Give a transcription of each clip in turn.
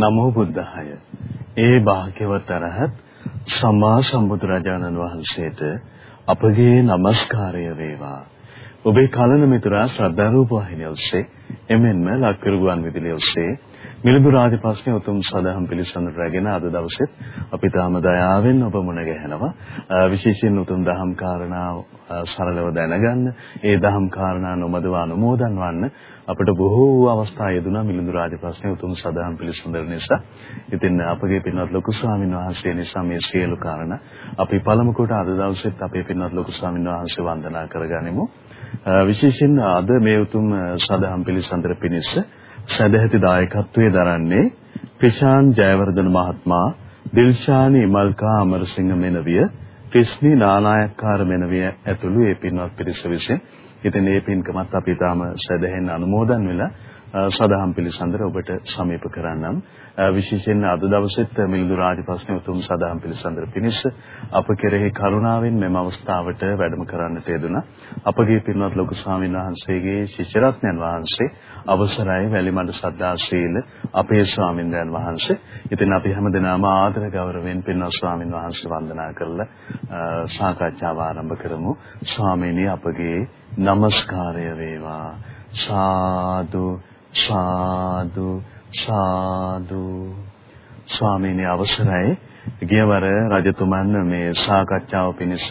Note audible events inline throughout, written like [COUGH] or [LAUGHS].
නමෝ බුද්ධාය. ඒ භාග්‍යවතරහත් සම්මා සම්බුදුරජාණන් වහන්සේට අපගේ নমස්කාරය වේවා. ඔබේ කලන මිතුරා ශ්‍රද්ධා රූප වාහිනිය ඔස්සේ එමෙන්ම ලක්කරු ගුවන් විදුලිය ඔස්සේ මිලිඳු රාජ ප්‍රශ්නය උතුම් සදහම් පිළිසඳර රැගෙන අද දවසෙත් අපි තාම දයාවෙන් ඔබ මුණ ගැහෙනවා විශේෂයෙන් උතුම් දහම් කාරණා සරලව දැනගන්න ඒ දහම් කාරණා නොමදව අනුමෝදන් වන්න අපිට බොහෝ අවස්ථා යෙදුණා මිලිඳු රාජපක්ෂේ උතුම් සදහම් පිළිසඳර නිසා. ඉතින් අපගේ පින්වත් ලොකු ස්වාමීන් වහන්සේ නිසා මේ සියලු කාරණා අපි පළමු කොට අද දවසෙත් අපේ පින්වත් ලොකු ස්වාමීන් වහන්සේ වන්දනා කරගනිමු. විශේෂයෙන් අද මේ උතුම් සදහම් පිළිසඳර පිණිස සදැහැති දායකත්වයේ දරන්නේ ප්‍රශාන් ජයවර්ධන මහත්මයා, දිල්ෂානි ඉමල්කා අමරසිංහ මෙනවිය, ක්‍රිස්නි නානායක්කාර මෙනවිය ඇතුළු ඒ පින්වත් පිරිස විසින් ඉතින් මේ පින්කමත් අපි තාම සදැහෙන් අනුමෝදන් වෙලා සදහම් පිළිසඳර ඔබට සමීප කරන්නම් විශේෂයෙන් අද දවසෙත් මිලිඳු රාජපක්ෂ උතුම් සදහම් පිළිසඳර පිණිස අප කෙරෙහි කරුණාවෙන් මෙම අවස්ථාවට වැඩම කරන්නට යෙදුණා අපගේ පින්වත් ලොකු ස්වාමීන් වහන්සේගේ ශිෂ්‍ය රත්නයන් වහන්සේ අවසරයි වැලිමඩ සද්දා ශීල අපේ ස්වාමින්දයන් වහන්සේ. ඉතින් අපි හැමදෙනාම ආදර ගෞරවයෙන් පින්වත් ස්වාමින් වහන්සේ වන්දනා කරලා සාකච්ඡාව ආරම්භ කරමු. ස්වාමීනි අපගේ নমස්කාරය වේවා. සාදු සාදු සාදු ස්වාමීනි අවසරයි ගියවර රජතුමන් මේ සාකච්ඡාව පිණිස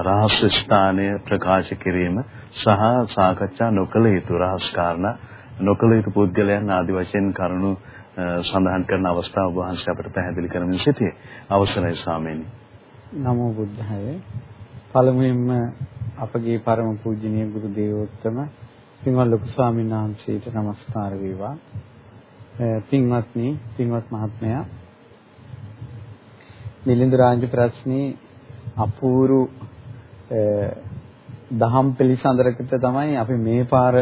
රහස් ස්ථානය ප්‍රකාශ කිරීම සහ සාකච්ඡා නොකළ යුතු රහස් කාරණා නොකළ යුතු පුද්ගලයන් ආදි වශයෙන් කරුණු සඳහන් කරන අවස්ථාව වහන්සේ අපට පැහැදිලි කරමින් සිටියේ. අවසරයි ස්වාමීනි. නමෝ බුද්ධාය. පළමුවෙන්ම අපගේ පරම පූජනීය ගුරු දේවෝත්තම පින්වත් ලොකු ස්වාමීන් වහන්සේට নমස්කාර වේවා. පින්වත්නි, පින්වත් මහත්මයා මිලිඳු රාජ්‍ය ප්‍රශ්නේ අපූරු දහම් පිළිසඳරකට තමයි අපි මේ පාර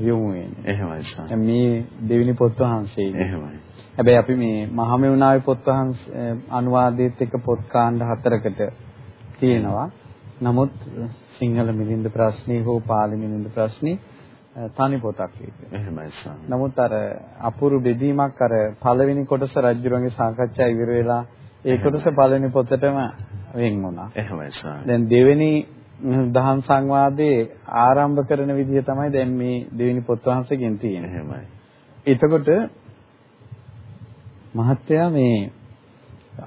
යොමු වෙන්නේ. එහෙමයි සර්. මේ දෙවිනි පොත් වහන්සේ. එහෙමයි. හැබැයි අපි මේ මහමෙවුනාවේ පොත් වහන්සේ අනුවාදයේත් එක පොත් කාණ්ඩ හතරකට තියෙනවා. නමුත් සිංහල මිලින්ද ප්‍රශ්නේ හෝ පාලි මිලින්ද ප්‍රශ්නේ තනි පොතක් ඒක. එහෙමයි සර්. නමුත් අර අපූර්ව බෙදීමක් අර පළවෙනි කොටස රජුරන්ගේ සාකච්ඡා ඉවර වෙලා ඒ කොටස පළවෙනි පොතටම වෙන් වුණා. එහෙමයි සර්. දැන් දෙවෙනි දහම් සංවාදයේ ආරම්භ කරන විදිය තමයි දැන් මේ දෙවෙනි පොත් වහන්සේගෙන් තියෙන්නේ. එහෙමයි. එතකොට මහත්තයා මේ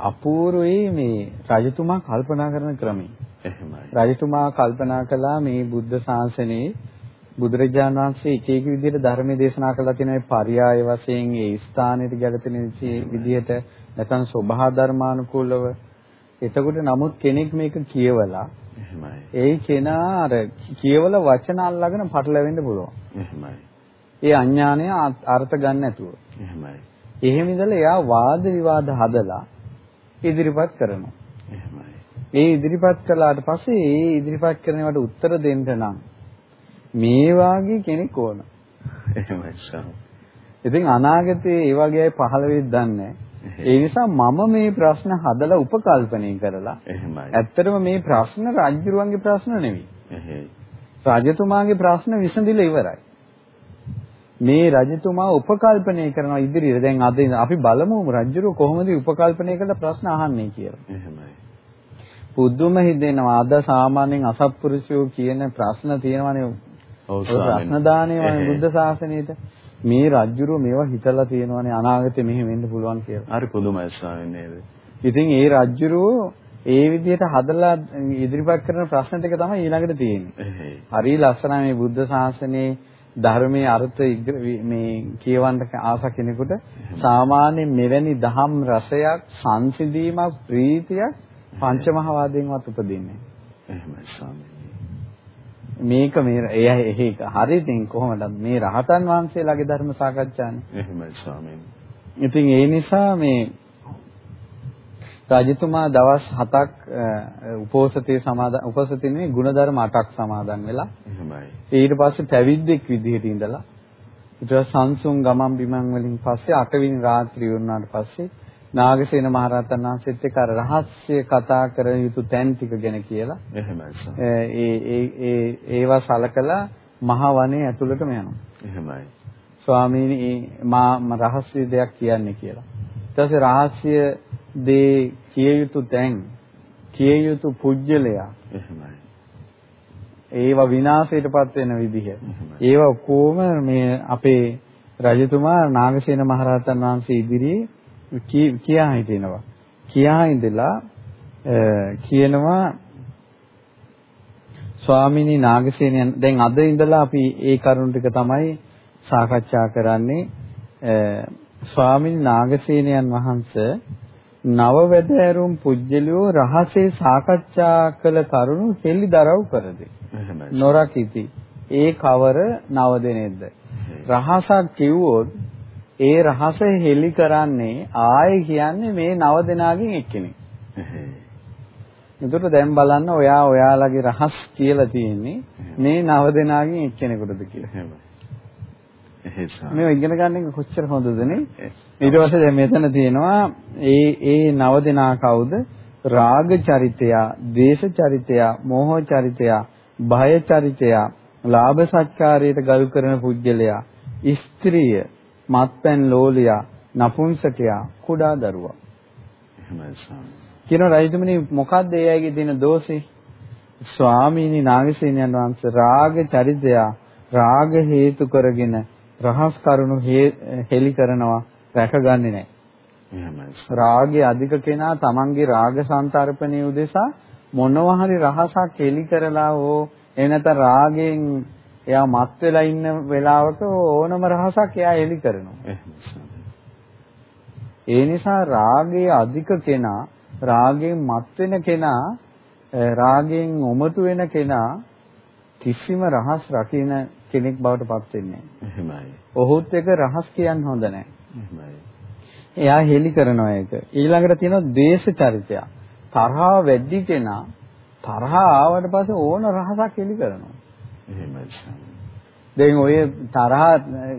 අපූර්වයේ මේ රජතුමා කල්පනා කරන ක්‍රමය. එහෙමයි. රජතුමා කල්පනා කළා මේ බුද්ධ ශාසනයේ බුදුරජාණන් වහන්සේ එක එක විදිහට ධර්ම දේශනා කළා තියෙනවා පర్యాయ වශයෙන් ඒ ස්ථානෙට ගැලපෙන විදිහට නැත්නම් සබහා ධර්මානුකූලව. එතකොට නමුත් කෙනෙක් මේක කියවලා එහෙමයි. ඒ කෙනා අර කියවල වචන අල්ලගෙන පටලැවෙන්න පුළුවන්. එහෙමයි. ඒ අඥානය අර්ථ ගන්න නැතුව. එහෙමයි. එහෙම ඉඳලා එයා වාද විවාද හදලා ඉදිරිපත් කරනවා. ඒ ඉදිරිපත් කළාට පස්සේ ඒ ඉදිරිපත් කරනවට උත්තර දෙන්න නම් මේ වාගේ කෙනෙක් ඕන. එහෙමයි සර්. ඉතින් අනාගතයේ ඒ වගේ අය පහළ වෙයිද දන්නේ. ඒ නිසා මම මේ ප්‍රශ්න හදලා උපකල්පනය කරලා එහෙමයි. ඇත්තටම මේ ප්‍රශ්න රජුරුවන්ගේ ප්‍රශ්න නෙවෙයි. එහෙයි. රජතුමාගේ ප්‍රශ්න විසඳිලා ඉවරයි. මේ රජතුමා උපකල්පනය කරනවා ඉදිරියට. දැන් අද අපි බලමු රජුරුව කොහොමද උපකල්පනය කරලා ප්‍රශ්න අහන්නේ කියලා. එහෙමයි. පුදුම හිතෙනවා අද සාමාන්‍යයෙන් අසත්පුරුෂයෝ කියන ප්‍රශ්න තියෙනවානේ. ඔව් ප්‍රශ්න දානේ බුද්ධ ශාසනයේට. මේ රජ්ජුරුව මේවා හිතලා තියෙනවානේ අනාගතේ මෙහෙම වෙන්න පුළුවන් කියලා. හරි පුදුමයි ස්වාමීන් නේද? ඉතින් ඒ රජ්ජුරුව ඒ විදිහට හදලා ඉදිරිපත් කරන ප්‍රශ්න ටික තමයි ඊළඟට තියෙන්නේ. හරි ලස්සනයි මේ බුද්ධ ශාසනයේ ධර්මයේ අර්ථ මේ කියවන්න ආස කෙනෙකුට සාමාන්‍ය මෙවැනි දහම් රසයක් සංසිඳීමක් ප්‍රීතියක් පංචමහවාදයෙන්වත් උපදින්නේ නැහැ. එහෙමයි ස්වාමී. මේක මේ එය ඒක හරියටින් කොහොමද මේ රහතන් වහන්සේලාගේ ධර්ම සාකච්ඡානේ. එහෙමයි ස්වාමීන්. ඉතින් ඒ නිසා මේ රජතුමා දවස් 7ක් උපෝසතේ සමාදන් උපෝසතේ නෙවෙයි ಗುಣධර්ම 8ක් සමාදන් වෙලා. එහෙමයි. ඊට පස්සේ පැවිද්දෙක් විදිහට ඉඳලා ඊට සංසුන් ගමන් බිමන් වලින් පස්සේ 8 වෙනි රාත්‍රිය වුණාට පස්සේ නාගසේන මහරහතන් වහන්සේත් එක්ක අර රහස්‍ය කතා කර යුතු තැන් ටික ගැන කියලා. එහෙමයි සර්. ඒ ඒ ඒ ඒවා සලකලා මහ වනයේ ඇතුළටම යනවා. එහෙමයි. ස්වාමීනි මා රහස්‍ය දෙයක් කියන්නේ කියලා. ඊට රහස්‍ය දේ කිය යුතු තැන් කිය යුතු පුජ්‍යලයා එහෙමයි. ඒවා විනාශයටපත් වෙන විදිහ. ඒවා කොහොම මේ අපේ රජතුමා නාගසේන මහරහතන් වහන්සේ ඉදිරියේ කියා හිටිනවා. කියා ඉඳලා කියනවා ස්වාමිනී නාගසේනයන් දැන් අද ඉඳලා අපි ඒ කරුණ ටික තමයි සාකච්ඡා කරන්නේ. ස්වාමිනී නාගසේනයන් වහන්සේ නවවැදෑරුම් පුජ්‍යලියෝ රහසේ සාකච්ඡා කළ කරුණු හෙළිදරව් කරදී. නොරකිති. ඒ කවර නව දෙනෙක්ද? රහසක් කිව්වොත් ඒ රහස හෙළි කරන්නේ ආයේ කියන්නේ මේ නව දෙනාගෙන් එක්කෙනෙක් එතකොට දැන් බලන්න ඔයා ඔයාලගේ රහස් කියලා තියෙන්නේ මේ නව දෙනාගෙන් එක්කෙනෙකුටද කියලා. මේ ඉගෙන ගන්න එක කොච්චර හොඳද නේ? ඊට පස්සේ දැන් මෙතන තියෙනවා ඒ ඒ නව දෙනා කවුද? රාග චරිතය, දේශ චරිතය, මෝහ චරිතය, භය චරිතය, ලාභ සත්කාරයට ගල් කරන පුජ්‍යලයා, ස්ත්‍රිය, මත්පැන් ලෝලියා, නපුංසකයා, කුඩා දරුවා. එහෙමයි ස්වාමී. කියන රජතුමනි මොකද්ද ඒ අයගේ තියෙන දෝෂේ? ස්වාමීනි නාගසේනයන් වහන්සේ රාග චරිතය රාග හේතු කරගෙන රහස් කරුණු හෙලි කරනවා රැකගන්නේ නැහැ. රාගය අධික කෙනා තමන්ගේ රාග සංතරපණයේ උදෙසා මොනවා හරි රහසක් හෙලි කරලා හෝ එනත රාගයෙන් එයා මත් වෙලා ඉන්න වෙලාවක ඕනම රහසක් එයා හෙලි කරනවා. ඒ නිසා රාගයේ අධික කෙනා රාගයෙන් මත් වෙන කෙනා රාගයෙන් උමතු වෙන කෙනා කිසිම රහස් රකින්න කෙනෙක් බවට පත් වෙන්නේ නැහැ. එහෙමයි. ඔහුත් එක රහස් කියන්න හොඳ නැහැ. එහෙමයි. එයා හෙලි කරනවා ඒක. ඊළඟට තියෙනවා දේශ චරිතය. තරහා වැඩි කෙනා තරහා ආවට පස්සේ ඕන රහසක් හෙලි කරනවා. එහෙමයි. දැන් ඔය තරහා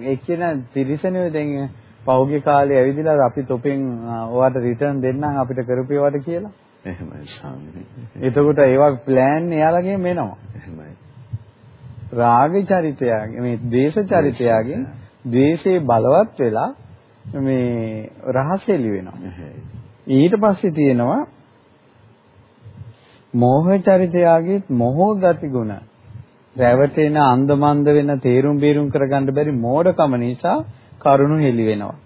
එක්කෙන තිරිසනේ දැන් පහුගිය කාලේ ඇවිදලා අපි තොපෙන් ඔයාට රිටර්න් දෙන්නම් අපිට කරපේවට කියලා. එහෙමයි ස්වාමීනි. එතකොට ඒවා ප්ලෑන් එයාලගෙන් එනවා. එහෙමයි. රාග චරිතයගේ මේ ද්වේෂ චරිතයගේ ද්වේෂේ බලවත් වෙලා මේ රහස එළි වෙනවා. ඊට පස්සේ තියෙනවා මෝහ චරිතයගේ මොහෝ ගති ගුණ. රැවටෙන අන්දමන්ද වෙන තේරුම් බීරුම් කරගන්න බැරි මෝඩකම නිසා කරුණු හෙලි වෙනවා.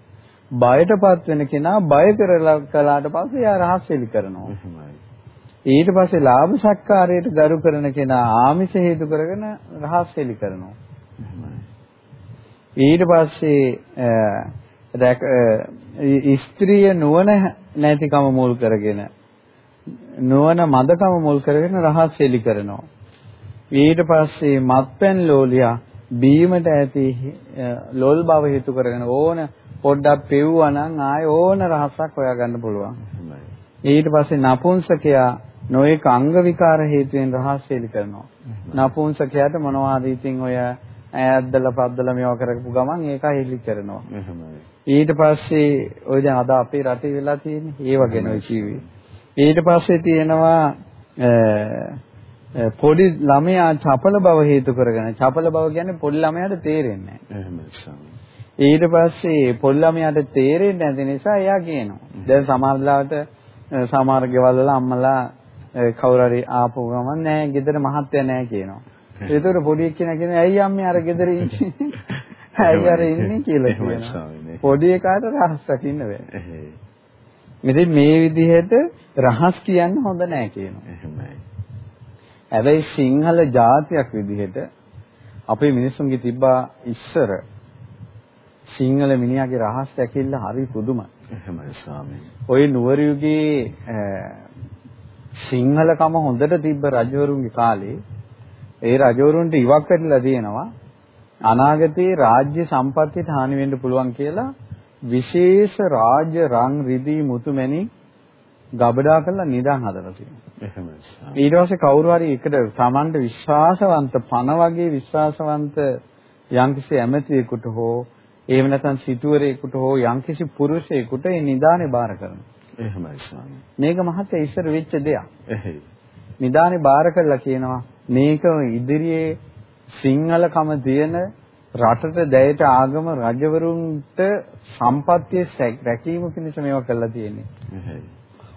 බයටපත් වෙන කෙනා බය කරලා කළාට පස්සේ එයා රහස් හෙලි කරනවා. ඊට පස්සේ ලාභ සත්කාරයට ගරු කරන කෙනා ආමිෂ හේතු කරගෙන රහස් හෙලි කරනවා. ඊට පස්සේ ස්ත්‍රිය නුවණ නැතිකම මුල් කරගෙන නුවණ මදකම මුල් කරගෙන රහස් හෙලි කරනවා. ඊට පස්සේ මත්පැන් ලෝලියා බීමට ඇති ලොල් බව හේතු කරගෙන ඕන පොඩ්ඩක් පෙව්වා නම් ආයේ ඕන රහසක් හොයාගන්න පුළුවන්. ඊට පස්සේ නපුංසකයා නොඑක අංග විකාර හේතුවෙන් රහස් හෙලි කරනවා. නපුංසකයාට මොනවා හරි ඉතින් ඔය ඈද්දලා පද්දලා මේවා කරපු ගමන් ඒක හෙලි කරනවා. ඊට පස්සේ ඔය දැන් අද අපේ රටේ වෙලා තියෙන්නේ ඒව ගැන ඔය කිව්වේ. ඊට පස්සේ තියෙනවා පොඩි ළමයා චපල බව හේතු කරගෙන චපල බව කියන්නේ පොඩි ළමයාට තේරෙන්නේ නැහැ. ඊට පස්සේ පොඩි ළමයාට තේරෙන්නේ නැති නිසා එයා කියනවා. දැන් සමහර ලාවට සමහර ගෙවල් වල අම්මලා කවුරු හරි ආපු ගමන් නෑ ගෙදර මහත්තයා නෑ කියනවා. ඒතකොට පොඩි එක්කෙනා කියනවා ඇයි අම්මේ අර ගෙදර ඉන්නේ? [LAUGHS] ඇයි අර ඉන්නේ කියලා කියනවා. පොඩි එකාට රහස් රකින්න බෑ. ඉතින් මේ විදිහට රහස් කියන්න හොඳ නෑ කියනවා. එහෙමයි. හැබැයි සිංහල ජාතියක් විදිහට අපේ මිනිස්සුන්ගේ තිබ්බා ඉස්සර සිංහල මිනිහාගේ රහස් ඇකිල්ල හරි පුදුමයි. එහෙමයි ස්වාමීනි. ওই නුවර යුගයේ සිංහලකම හොඳට තිබ්බ රජවරුන්ගේ කාලේ ඒ රජවරුන්ට ඉවක් වැටිලා තියෙනවා අනාගතයේ රාජ්‍ය සම්පත්තියට හානි වෙන්න පුළුවන් කියලා විශේෂ රාජ්‍ය රං රිදී මුතුමැණික් ගබඩා කරලා නිදන් හදලා තියෙනවා. එහෙමයි. ඊට පස්සේ කවුරු හරි එකට Tamanට විශ්වාසවන්ත පණ වගේ විශ්වාසවන්ත යම්කිසි ඇමතියෙකුට හෝ එහෙම නැත්නම් සිටුවරයෙකුට හෝ යම්කිසි පුරුෂයෙකුට ඒ නිදානේ බාර කරනවා. එහෙමයි ස්වාමී. මේක මහත්ය ඉස්සර වෙච්ච දෙයක්. එහෙයි. නිදානේ බාර කළා කියනවා මේක ඉදිරියේ සිංහලකම තියෙන රටට දැයට ආගම රජවරුන්ට සම්පත්තිය රැකීම පිණිස මේවා කරලා තියෙන්නේ.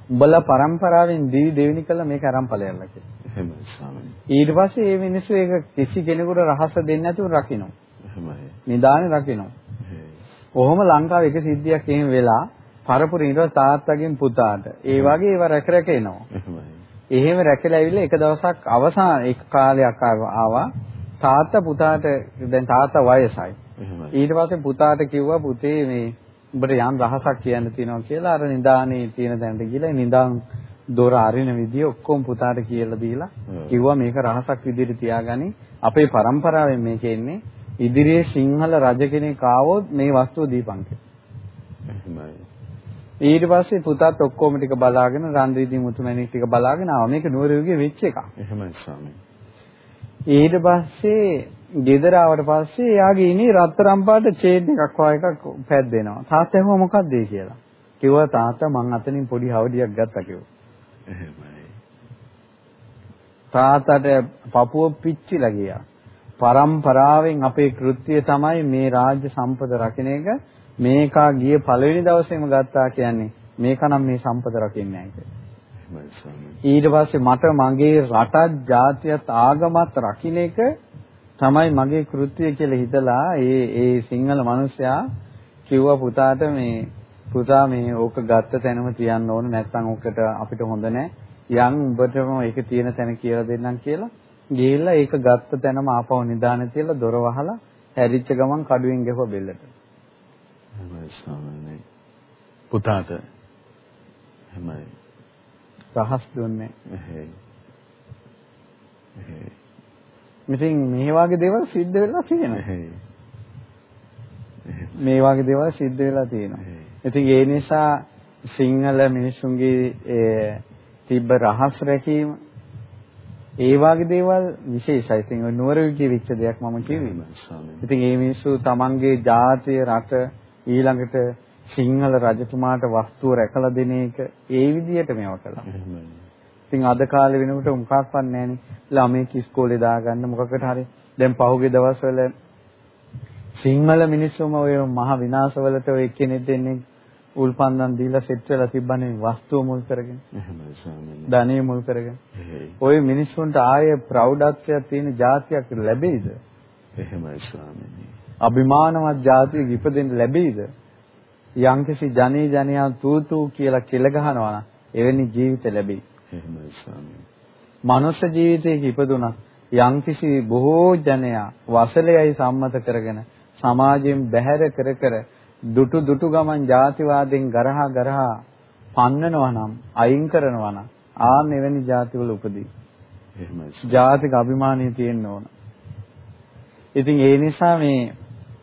උඹලා પરම්පරාවෙන් දිවි දෙවිනි කළා මේක අරන් ඵලයල්ලා කියලා. එහෙමයි ස්වාමීනි. ඊට පස්සේ මේ මිනිස්සු ඒක කිසි කෙනෙකුට රහස දෙන්නේ නැතුව රකින්න. එහෙමයි. නිදානේ රකින්න. කොහොම ලංකාවේ එක සිද්ධියක් එහෙම වෙලා පරපුරින් ඊට තාත්තගෙන් පුතාට ඒ වගේ ඒව රැක රැක එනවා. එහෙමයි. එහෙම රැකලා ඇවිල්ලා එක දවසක් අවසාන එක කාලයක් ආවා තාත්තා පුතාට දැන් තාත්තා වයසයි. ඊට පස්සේ පුතාට කිව්වා පුතේ මේ උඹට යම් රහසක් කියන්න තියෙනවා කියලා අර නිදානේ තියෙන තැනට ගිහලා නිදාන් දොර අරින විදිය ඔක්කොම පුතාට කියලා දීලා කිව්වා මේක රහසක් විදිහට තියාගනි. අපේ પરම්පරාවෙන් මේක එන්නේ ඉදිරියේ සිංහල රජ කෙනෙක් ආවොත් මේ වස්තුව දීපන් ඊට පස්සේ පුතාත් ඔක්කොම ටික බලාගෙන රන් රීති මුතුමැණික් ටික බලාගෙන ආවා. මේක නුවරයුගේ වෙච්ච එකක්. එහෙමයි ස්වාමී. ඊට පස්සේ ගෙදර ආවට පස්සේ එයාගේ ඉනේ රත්තරන් පාට චේන් එකක් වගේ එකක් පැද්දෙනවා. තාත්තා ඇහුවා මොකක්ද ඒ කියලා. කිව්වා තාත්තා මං අතනින් පොඩි හවඩියක් ගත්තා කිව්වා. එහෙමයි. තාත්තට පපුව පිච්චිලා ගියා. පරම්පරාවෙන් අපේ කෘත්‍යය තමයි මේ රාජ්‍ය සම්පත රකින්න එක. මේකා ගිය පළවෙනි දවසේම ගත්තා කියන්නේ මේකනම් මේ සම්පත රකින්නේ නැහැ කියලා. ඊට පස්සේ මට මගේ රටත් ජාතියත් ආගමත් රකින්න එක තමයි මගේ කෘත්‍යය කියලා හිතලා ඒ ඒ සිංහල මිනිසයා කිව්වා පුතාට මේ පුතා මේ ඕක ගත්ත තැනම තියන්න ඕන නැත්නම් ඕකට අපිට හොඳ නැහැ. යන් උඹටම ඒක තියෙන තැන කියලා දෙන්නම් කියලා ගිහිල්ලා ඒක ගත්ත තැනම ආපහු නිදාන තියලා දොර වහලා හැරිච්ච ගමන් කඩුවෙන් ගැහුවා බෙල්ලට. පුතාට එහෙමයි රහස් දුන්නේ නැහැ. ඉතින් මේ වගේ දේවල් සිද්ධ වෙලා තියෙනවා. මේ වගේ දේවල් සිද්ධ වෙලා තියෙනවා. ඉතින් ඒ නිසා සිංහල මිනිසුන්ගේ තිබ්බ රහස් රැකීම ඒ වගේ දේවල් විශේෂයි. ඉතින් ඔය නුවරවිගේ විච්ච දෙයක් මම කියවීම. ඉතින් මේ මිනිස්සු තමන්ගේ ජාතිය රට ඊළඟට සිංහල රජතුමාට වස්තුව රැකලා දෙන එක ඒ විදිහට මේවා කළා. ඉතින් අද කාලේ වෙනකොට මොකක්වත් නැහැනේ. ළමයි ඉස්කෝලේ දාගන්න මොකකට හරි. දැන් පහුගිය දවස්වල සිංහල මිනිස්සුම ඔය මහ විනාශවලට ඔය එක්කෙනෙක් දෙන්නේ උල්පන්දම් දීලා සෙට් වෙලා තිබ්බනේ වස්තුව මුල් කරගෙන. එහෙමයි ස්වාමීනි. ධනෙ මුල් කරගෙන. ওই මිනිස්සුන්ට ආයේ ප්‍රෞඩත්වයක් තියෙන જાතියක් ලැබෙයිද? එහෙමයි ස්වාමීනි. අභිමානවත් જાතියක් ඉපදෙන්න ලැබෙයිද? යම්කිසි ජනේ ජනයා තූතු කියලා කෙල ගහනවා නම් එවැනි ජීවිත ලැබෙයි. එහෙමයි ස්වාමී. මනුෂ්‍ය ජීවිතයක ඉපදුණා යම්කිසි බොහෝ ජනයා වසලයයි සම්මත කරගෙන සමාජයෙන් බැහැර කර කර දුටු දුටු ගමන් ಜಾතිවාදෙන් ගරහා ගරහා පන්නනවා නම් අයින් කරනවා නම් ආන් එවැනි ಜಾතිවල උපදී. එහෙමයි. ජාතික අභිමානිය තියෙන්න ඕන. ඉතින් ඒ නිසා මේ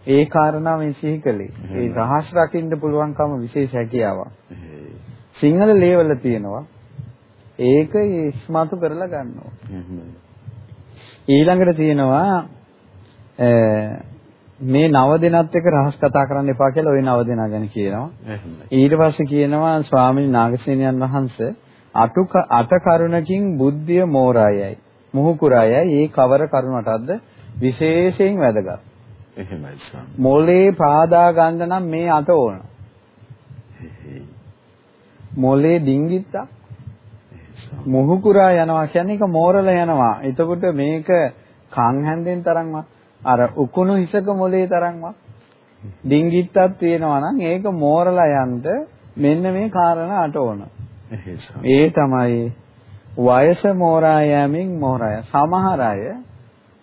ඒ කාරණාව මේ සිහි කළේ. ඒ රහස් රකින්න පුළුවන්කම විශේෂ හැකියාවක්. සිංහල ලේවල තියෙනවා. ඒක ඉස්මතු කරලා ගන්නවා. ඊළඟට තියෙනවා මේ නව දෙනත් එක්ක රහස් කතා කරන්න එපා කියලා ওই නව දෙනා ගැන කියනවා. ඊට පස්සේ කියනවා ස්වාමීන් නාගසේනයන් වහන්සේ අටු අට කරුණකින් බුද්ධිය මෝරායයි. මුහුකුරායයි ඒ කවර කරුණටද විශේෂයෙන් වැදගත්. එහෙමයි ස්වාමී. මොලේ පාදා ගන්න නම් මේ අත ඕන. මොලේ ඩිංගිත්තා මුහුකුරා යනවා කියන්නේ ඒක මෝරලා යනවා. එතකොට මේක කන් හැන්දෙන් තරම්වත් අර උකුණු හිසක මොලේ තරම්වත් ඩිංගිත්තක් තියෙනවා නම් ඒක මෝරලා යන්න මෙන්න මේ කාරණා අට ඕන. ඒ තමයි වයස මෝරා යෑමෙන් මෝරාය. සමහර අය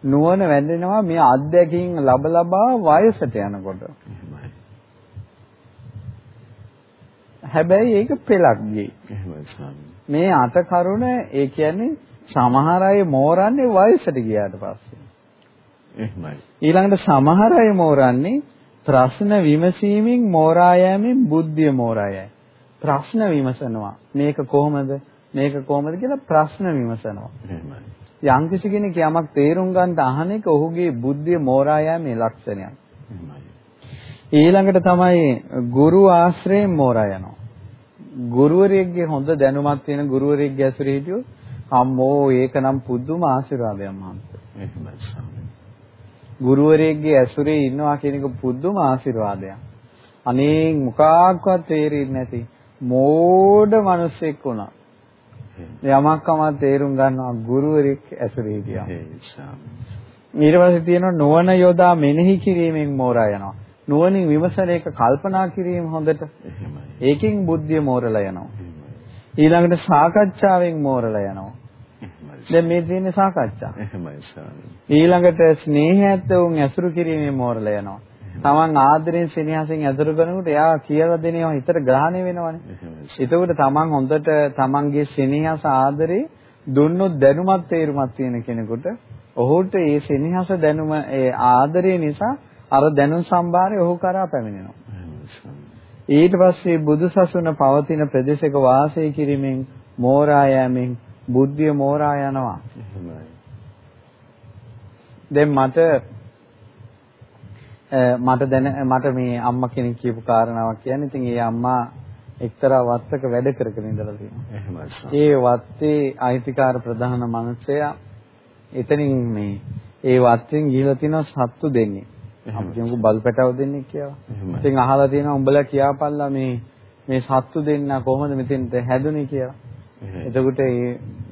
නුවණ වැඳෙනවා මේ අත්දැකීම් ලබ ලබා වයසට යනකොට. හැබැයි ඒක පෙලක් ගියේ. මේ අට කරුණ ඒ කියන්නේ සමහර අය මෝරන්නේ වයසට ගියාට පස්සේ. එහෙමයි. ඊළඟට සමහර අය මෝරන්නේ ප්‍රශ්න විමසීමෙන් මෝරා යෑමෙන් බුද්ධිය මෝරා යයි. ප්‍රශ්න විමසනවා. මේක කොහොමද? මේක කොහොමද කියලා ප්‍රශ්න විමසනවා. එහෙමයි. යම්කිසි කෙනෙක් යමක් තේරුම් ගන්න අහන එක ඔහුගේ බුද්ධිය මෝරා යෑමේ ලක්ෂණයක්. ඊළඟට තමයි ගුරු ආශ්‍රයෙන් මෝරා යනවා. ගුරුවරයෙක්ගේ හොඳ දැනුමක් තියෙන ගුරුවරයෙක්ගේ ඇසුරේ හිටියොත් අම්මෝ ඒක නම් පුදුම ආශිර්වාදයක් මහන්ස. ගුරුවරයෙක්ගේ ඇසුරේ ඉන්නවා කියන එක පුදුම ආශිර්වාදයක්. අනේ මොකක්වත් තේරෙන්නේ නැති මෝඩ මිනිස්සෙක් වුණා. යමක් කමක් තේරුම් ගන්නවා ගුරුවරයෙක් ඇසුරේ හිටියා. ඊට පස්සේ තියෙනවා නුවණ යොදා මෙනෙහි කිරීමෙන් මෝරා යනවා. නුවණින් විමසන එක කල්පනා කිරීම හොඳට. ඒකෙන් බුද්ධිය මෝරලා යනවා. ඊළඟට සාකච්ඡාවෙන් මෝරලා යනවා. දැන් මේ තියෙන්නේ සාකච්ඡා. එහෙමයි ස්වාමී. ඊළඟට ස්නේහයත් උන් ඇසුරු කිරීමෙන් මෝරලා යනවා. තමන් ආදරෙන් සෙනෙහසෙන් ඇසුරු කරනකොට එයා කියලා දෙනවා හිතට ග්‍රහණය වෙනවනේ. එතකොට තමන් හොඳට තමන්ගේ සෙනෙහස ආදරේ දුන්නොත් දැනුමත් තේරුමත් තියෙන කෙනෙකුට ඔහුට ඒ සෙනෙහස දැනුම ඒ ආදරය නිසා අර දැනුම් සම්භාරය ඔහු කරා පැමිණෙනවා. ඊට පස්සේ බුදුසසුන පවතින ප්‍රදේශයක වාසය කිරීමෙන් මෝරා යෑමෙන් බුද්ධිය මෝරා යනවා. දැන් මට මට දැන මට මේ අම්මා කෙනෙක් කියපු කාරණාවක් කියන්නේ ඉතින් ඒ අම්මා එක්තරා වත්තක වැඩ කරගෙන ඉඳලා තියෙනවා. ඒ වත්තේ අයිතිකාර ප්‍රධාන මනුස්සයා එතනින් මේ ඒ වත්තෙන් ගිහිලා තියෙනවා සත්තු දෙන්නේ. අපි කියමුකෝ බල්පැටව දෙන්නේ කියලා. ඉතින් අහලා තියෙනවා උඹලා කියාපල්ලා මේ මේ සත්තු දෙන්න කොහොමද මෙතෙන්ට හැදුනේ කියලා. එතකොට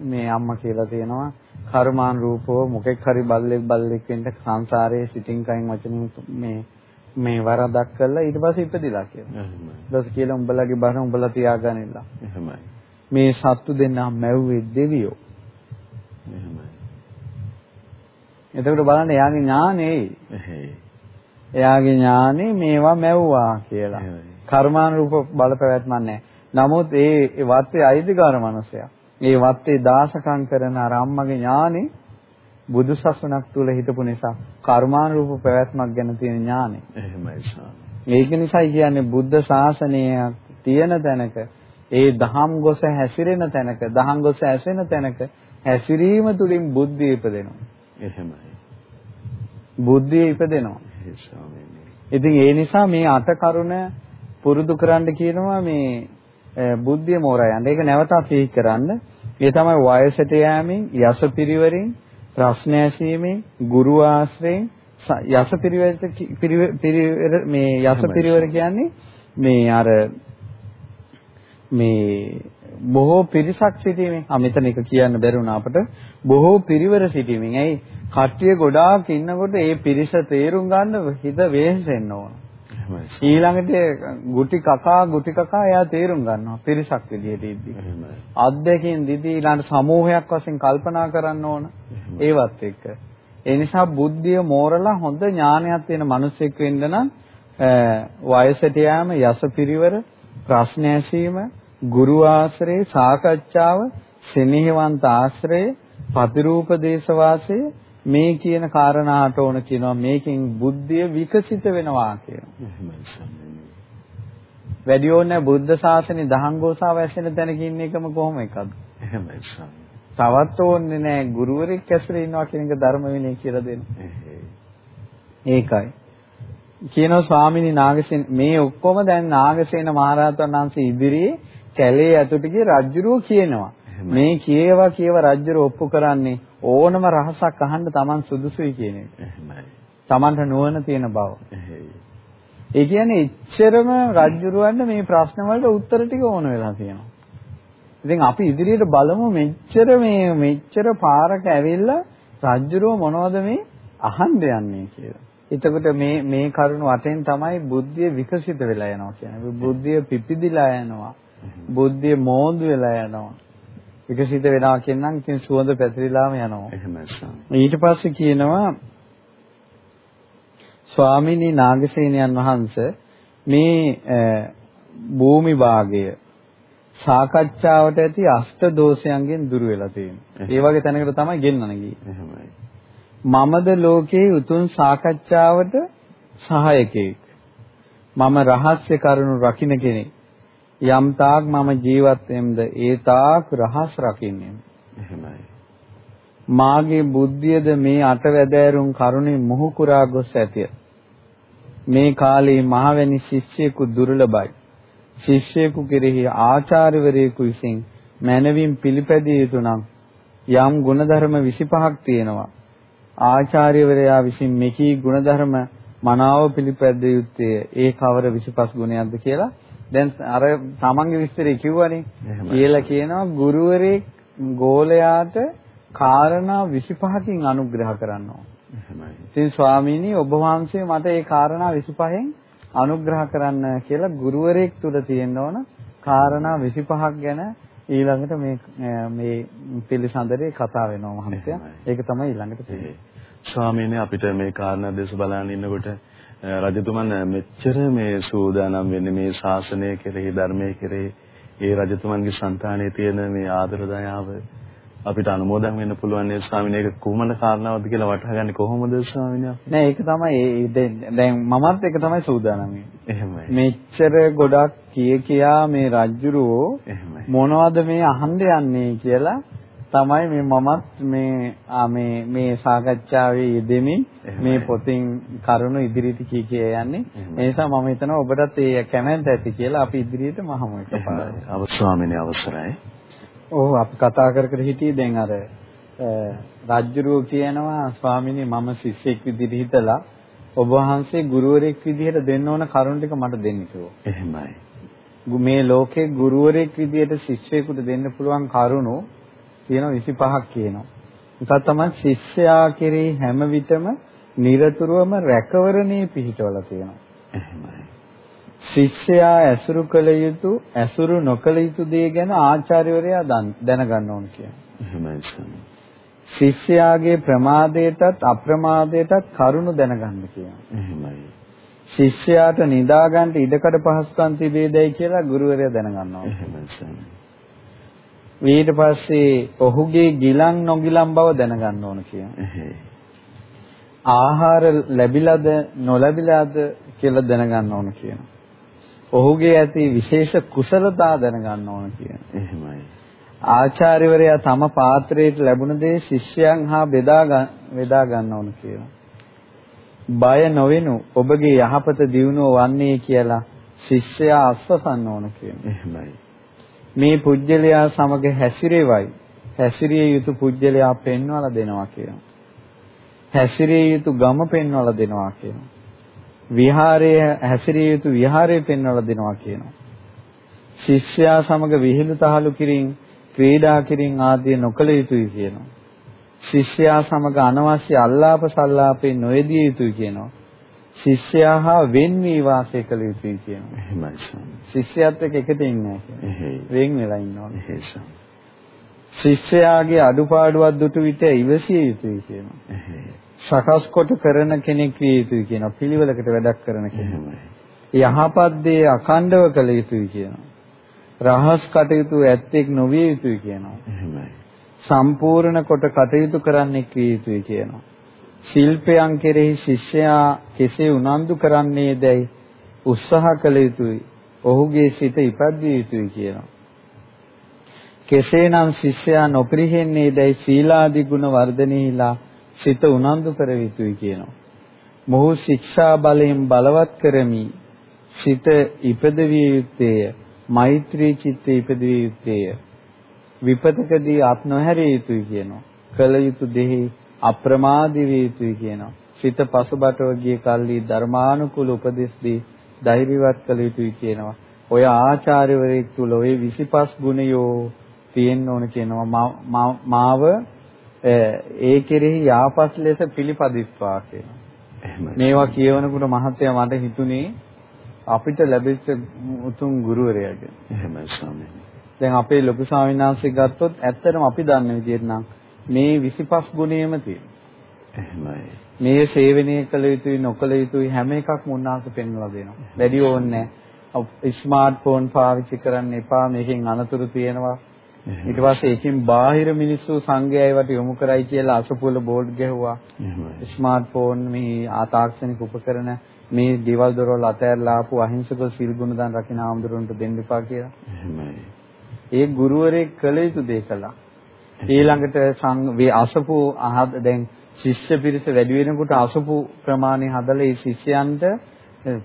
මේ අම්මා කියලා තියෙනවා කර්මාන් රූපෝ මොකෙක් හරි බල්ලෙක් බල්ලෙක් වෙන්න සංසාරයේ සිටින් කයින් වචනින් මේ මේ වරදක් කළා ඊට පස්සේ ඉපදිලා කියලා. ඊට පස්සේ කියලා උඹලගේ බර උඹලා තියාගන්නilla. එහෙමයි. මේ සත්තු දෙන්නා මැව්වේ දෙවියෝ. එහෙමයි. එතකොට බලන්න එයාගේ ඥානෙයි. එයාගේ ඥානෙ මේවා මැව්වා කියලා. කර්මානුරූප බලපැවැත්මක් නැහැ. නමුත් ඒ වත්තේ අයිතිකාර මනුස්සයා. ඒ වත්තේ දාසකම් කරන අර අම්මගේ ඥානෙ බුදු සසුනක් තුල හිටපු නිසා කර්මානුරූප පැවැත්මක් ගැන තියෙන ඥානෙ. එහෙමයි ඒක නිසායි කියන්නේ බුද්ධ ශාසනය තියෙන තැනක ඒ දහම් ගොස හැසිරෙන තැනක දහම් ගොස ඇසෙන තැනක හැසිරීම තුලින් බුද්ධිය ඉපදෙනවා. එහෙමයි. බුද්ධිය ඉපදෙනවා. ඉතින් ඒ නිසා මේ අට කරුණ පුරුදු කරන්න කියනවා මේ බුද්ධිය මෝරා යන්න. ඒක නැවතත් සිහි කරන්න. ඒ තමයි වයසට යෑමෙන්, යස පිරිවරින්, ප්‍රශ්න ඇසීමෙන්, ගුරු ආශ්‍රයෙන්, යස පිරිවර මේ යස පිරිවර කියන්නේ මේ අර මේ බොහෝ පිරිසක් සිටීමෙන් ආ මෙතන එක කියන්න බැරි වුණා අපට. බොහෝ පිරිවර සිටීමෙන්. ඇයි? කට්ටිය ගොඩාක් ඉන්නකොට ඒ පිරිස තේරුම් ගන්න හිත වෙහෙසෙන්න ඕන. ඊළඟට ගුටි කකා ගුටි කකා එයා තේරුම් ගන්නවා පිරිසක් විදිහට ඉද්දි. අත්දැකීම් දිදී ඊළඟ සමූහයක් වශයෙන් කල්පනා කරන්න ඕන. ඒවත් එක්ක. ඒ නිසා බුද්ධිය මෝරලා හොඳ ඥානයක් තියෙන මිනිසෙක් වෙන්න නම් වයසට යෑම යස පිරිවර ප්‍රශ්න ඇසීම ගුරු ආශ්‍රේ සාකච්ඡාව සෙනෙහවන්ත ආශ්‍රය ප්‍රතිරූප දේශවාසය මේ කියන කාරණාට ඕන කියනවා මේකෙන් බුද්ධිය විකසිත වෙනවා කියනවා. වැඩි ඕනේ බුද්ධ ශාසනේ දහංගෝසාව ඇසෙන තැනක ඉන්න එකම කොහොම එකද? එහෙමයි තවත් ඕනේ නෑ ගුරුවරයෙක් ඇසුරේ ඉන්නවා කියන එක ධර්ම විනය කියලා දෙන්න. ඒකයි. කියනවා ස්වාමිනී නාගසේන මේ ඔක්කොම දැන් නාගසේන මහරහතන් වහන්සේ ඉදිරියේ කැලේ ඇතුළට ගිය රජුරෝ කියනවා. මේ කියවා කියව රජුර ඔප්පු කරන්නේ ඕනම රහසක් අහන්න Taman සුදුසුයි කියන එක. Tamanට නුවණ තියෙන බව. ඒ කියන්නේ එච්චරම රජුරවන්න මේ ප්‍රශ්න වලට උත්තර ටික ඕන වෙලා තියෙනවා. ඉතින් අපි ඉදිරියට බලමු මෙච්චර මේ මෙච්චර පාරක ඇවිල්ලා රජුරව මොනවද මේ අහන්න යන්නේ කියලා. එතකොට මේ මේ කරුණ වටෙන් තමයි බුද්ධිය විකසිත වෙලා යනවා කියන්නේ. බුද්ධිය පිපිදිලා යනවා. බුද්ධිය මෝඳු වෙලා යනවා. විකසිත වෙනවා කියනනම් ඉතින් සුවඳ පැතිරිලාම යනවා. එහෙමයි. ඊට පස්සේ කියනවා ස්වාමිනී නාගසේනයන් වහන්සේ මේ භූමි භාගය සාකච්ඡාවට ඇති අෂ්ට දෝෂයන්ගෙන් දුර වෙලා තියෙනවා. ඒ වගේ තැනකට තමයි ගෙන්නන ගියේ. එහෙමයි. මමද ලෝකේ උතුම් සාකච්ඡාවට සහායකෙක්. මම රහස්‍ය කරුණු රකින්න කෙනෙක්. යම් තාක් මම ජීවත් වෙම්ද ඒ තාක් රහස් රකින්නේ. එහෙමයි. මාගේ බුද්ධියද මේ අටවැදෑරුම් කරුණේ මොහු කුරා ගොස් ඇතිය. මේ කාලේ මහවැනි ශිෂ්‍යයෙකු දුර්ලභයි. ශිෂ්‍යයෙකු කෙරෙහි ආචාර්යවරයෙකු විසින් මනවින් පිළිපැදිය යුතු නම් යම් ගුණධර්ම 25ක් තියෙනවා. ආචාර්යවරයා විසින් මෙකී ಗುಣධර්ම මනාව පිළිපැද්ද යුත්තේ ඒ කවර 25 ගුණයක්ද කියලා දැන් අර තමන්ගේ විස්තරේ කිව්වනේ කියලා කියනවා ගුරුවරේ ගෝලයාට කාරණා 25කින් අනුග්‍රහ කරනවා. එහෙමයි. ඉතින් ස්වාමීනි ඔබ වහන්සේ මට ඒ කාරණා 25න් අනුග්‍රහ කරන්න කියලා ගුරුවරයෙක් තුල තියෙන්න ඕන කාරණා 25ක් ගැන ඊළඟට මේ මේ පිළිසඳරේ කතා වෙනවා මහත්තයා. ඒක තමයි ඊළඟට තියෙන්නේ. ස්වාමීනි අපිට මේ කාරණා දෙස බලන ඉන්නකොට රජතුමන් මෙච්චර මේ සූදානම් වෙන්නේ මේ ශාසනය කෙරෙහි ධර්මයේ කෙරෙහි. ඒ රජතුමන්ගේ సంతානයේ තියෙන මේ ආදර දයාව අපිට අනුමෝදන් වෙන්න පුළුවන් නේ ස්වාමීන් ඒක කුමන කාරණාවක්ද කියලා වටහාගන්නේ කොහොමද ස්වාමීන් නෑ ඒක තමයි දැන් මමත් ඒක තමයි සූදානම් එහෙමයි. මෙච්චර ගොඩක් කිය කියා මේ රජ්ජුරුවෝ මොනවද මේ අහන්න යන්නේ කියලා තමයි මේ මමත් මේ මේ මේ සාකච්ඡාවේ යෙදෙමින් මේ පොතින් කරුණු ඉදිරියට කී කිය යන්නේ. ඒ නිසා මම හිතනවා ඔබටත් ඒ කැමැත්ත ඇති කියලා අපි ඉදිරියට මහමු එකපාරට. අවස්වාමීනි අවසරයි. ඔව් අපි කතා කර කර හිටියේ. දැන් අර රාජ්‍යරුව කියනවා ස්වාමීනි මම ශිෂ්‍යෙක් විදිහට හිතලා ඔබ වහන්සේ ගුරුවරයෙක් විදිහට දෙන්න ඕන කරුණ ටික මට දෙන්න කිව්වා. එහෙමයි. මේ ලෝකේ ගුරුවරයෙක් විදිහට ශිෂ්‍යයෙකුට දෙන්න පුළුවන් කරුණු තියෙනවා 25ක් කියනවා. ඒක තමයි ශිෂ්‍යයා කෙරෙහි හැම විටම নিরතුරුවම රැකවරණේ පිහිටවලා තියෙනවා. එහෙමයි. ශිෂ්‍යයා ඇසුරු කළ යුතු ඇසුරු නොකළ යුතු දේ ගැන ආචාර්යවරයා දැනගන්න ඕන කියනවා. ශිෂ්‍යයාගේ ප්‍රමාදයටත් අප්‍රමාදයටත් කරුණු දැනගන්න කියනවා. එහෙමයි. ශිෂ්‍යයාට නිදා ගන්නට ඉඩකඩ පහසුකම් තිබේදයි කියලා ගුරුවරයා දැනගන්නවා. එහෙමයි. ඊට පස්සේ ඔහුගේ ගිලන් නොගිලන් බව දැනගන්න ඕන කියනවා. ආහාර ලැබිලාද නොලැබිලාද කියලා දැනගන්න ඕන කියනවා. ඔහුගේ ඇති විශේෂ කුසලතා දැනගන්න ඕන කියන. එහෙමයි. ආචාර්යවරයා තම පාත්‍රයට ලැබුණ දේ ශිෂ්‍යයන් හා බෙදා බෙදා ගන්න ඕන කියනවා. බය නොවෙනු ඔබගේ යහපත දියුණුව වන්නේ කියලා ශිෂ්‍යයා අස්වසන්න ඕන කියනවා. එහෙමයි. මේ පුජ්‍යලයා සමග හැසිරෙවයි. හැසිරිය යුතු පුජ්‍යලයා පෙන්වලා දෙනවා කියනවා. හැසිරිය යුතු ගම පෙන්වලා දෙනවා කියනවා. විහාරයේ හැසිරිය යුතු විහාරය පෙන්වලා දෙනවා කියනවා. ශිෂ්‍යයා සමග විහිළු තහළු කිරින් ක්‍රීඩා කිරින් ආදී නොකළ යුතුයි කියනවා. ශිෂ්‍යයා සමග අනවශ්‍ය අල්ලාප සල්ලාපේ නොයෙදිය යුතුයි කියනවා. ශිෂ්‍යයා හා වෙන් වී වාසය කළ යුතුයි කියනවා. එහෙමයි. ශිෂ්‍යයත් එක්ක එකට ඉන්නේ නැහැ. වෙන් වෙලා ඉන්නවා. එහෙසම්. ශිෂ්‍යයාගේ අඩුපාඩුවක් දුටු විට ඉවසිය යුතුයි කියනවා. සකස් කොට කරන කෙනෙක් විය යුතුයි කියනවා. පිළිවෙලකට වැඩක් කරන කෙනෙක්. යහපත් දේ අඛණ්ඩව කළ යුතුයි කියනවා. රහස් කටයුතු ඇත්තෙක් නොවිය යුතුයි කියනවා. සම්පූර්ණ කොට කටයුතු කරන්නෙක් විය යුතුයි කියනවා. ශිල්පයන් කෙරෙහි ශිෂ්‍යයා කෙසේ උනන්දු කරන්නේදයි උත්සාහ කළ යුතුයි. ඔහුගේ සිත ඉපද්දිය යුතුයි කියනවා. කෙසේනම් ශිෂ්‍යයා නොපිරිහෙන්නේදයි සීලාදී ගුණ වර්ධනයේලා සිත උනන්දු කර යුතුයි කියනවා. මොහු ශික්ෂා බලයෙන් බලවත් කරමි. සිත ඉපදවිය යුත්තේය. මෛත්‍රී චිත්තේ ඉපදවිය යුත්තේය. විපතකදී අත් නොහැරිය යුතුයි කියනවා. කල යුතු දෙහි අප්‍රමාදී විය යුතුයි කියනවා. සිත පසුබටව ගිය කල්ලි ධර්මානුකූල උපදෙස් දී ධෛර්යවත් කළ යුතුයි කියනවා. ඔය ආචාර්යවරයෙක් තුල ඔය 25 ගුණයෝ තියෙන්න ඕන කියනවා. මාව ඒ කෙරෙහි යාපස් ලෙස පිළිපදිස්වා කියනවා. මේවා කියවනකොට මහත්තයා මට හිතුනේ අපිට ලැබිච්ච උතුම් ගුරුවරයාගේ. එහෙමයි ස්වාමීනි. දැන් අපේ ලොකු ස්වාමීන් වහන්සේ ගත්තොත් ඇත්තටම අපි දන්න විදිහට නම් මේ 25 ගුණයම තියෙනවා. එහෙමයි. මේ සේවනය කළ යුතුයි නොකළ යුතුයි හැම එකක්ම උන්වහන්සේ පෙන්වලා දෙනවා. වැඩි ඕනේ. ස්මාර්ට් ෆෝන් පාවිච්චි කරන්න එපා මේකෙන් අනතුරු තියෙනවා ඊට පස්සේ ඒකෙන් බාහිර මිනිස්සු සංගයය වට යොමු කරයි කියලා අසපුල බෝඩ් ගැහුවා. ස්මාර්ට්ෆෝන් මේ ආතාක්ෂණික උපකරණ මේ දේවල් දොරවල් අතහැරලා ආපු අහිංසක සිල් ගුණ දාන රකින්න ආම්දුරන්ට දෙන්න එපා කියලා. ඒ ගුරුවරයෙක් කළ යුතු දේ කළා. ඊළඟට සං අසපු අහද දැන් ශිෂ්‍ය පිරිස වැඩි වෙනකොට අසපු ප්‍රමාණය හදලා ඒ ශිෂ්‍යයන්ට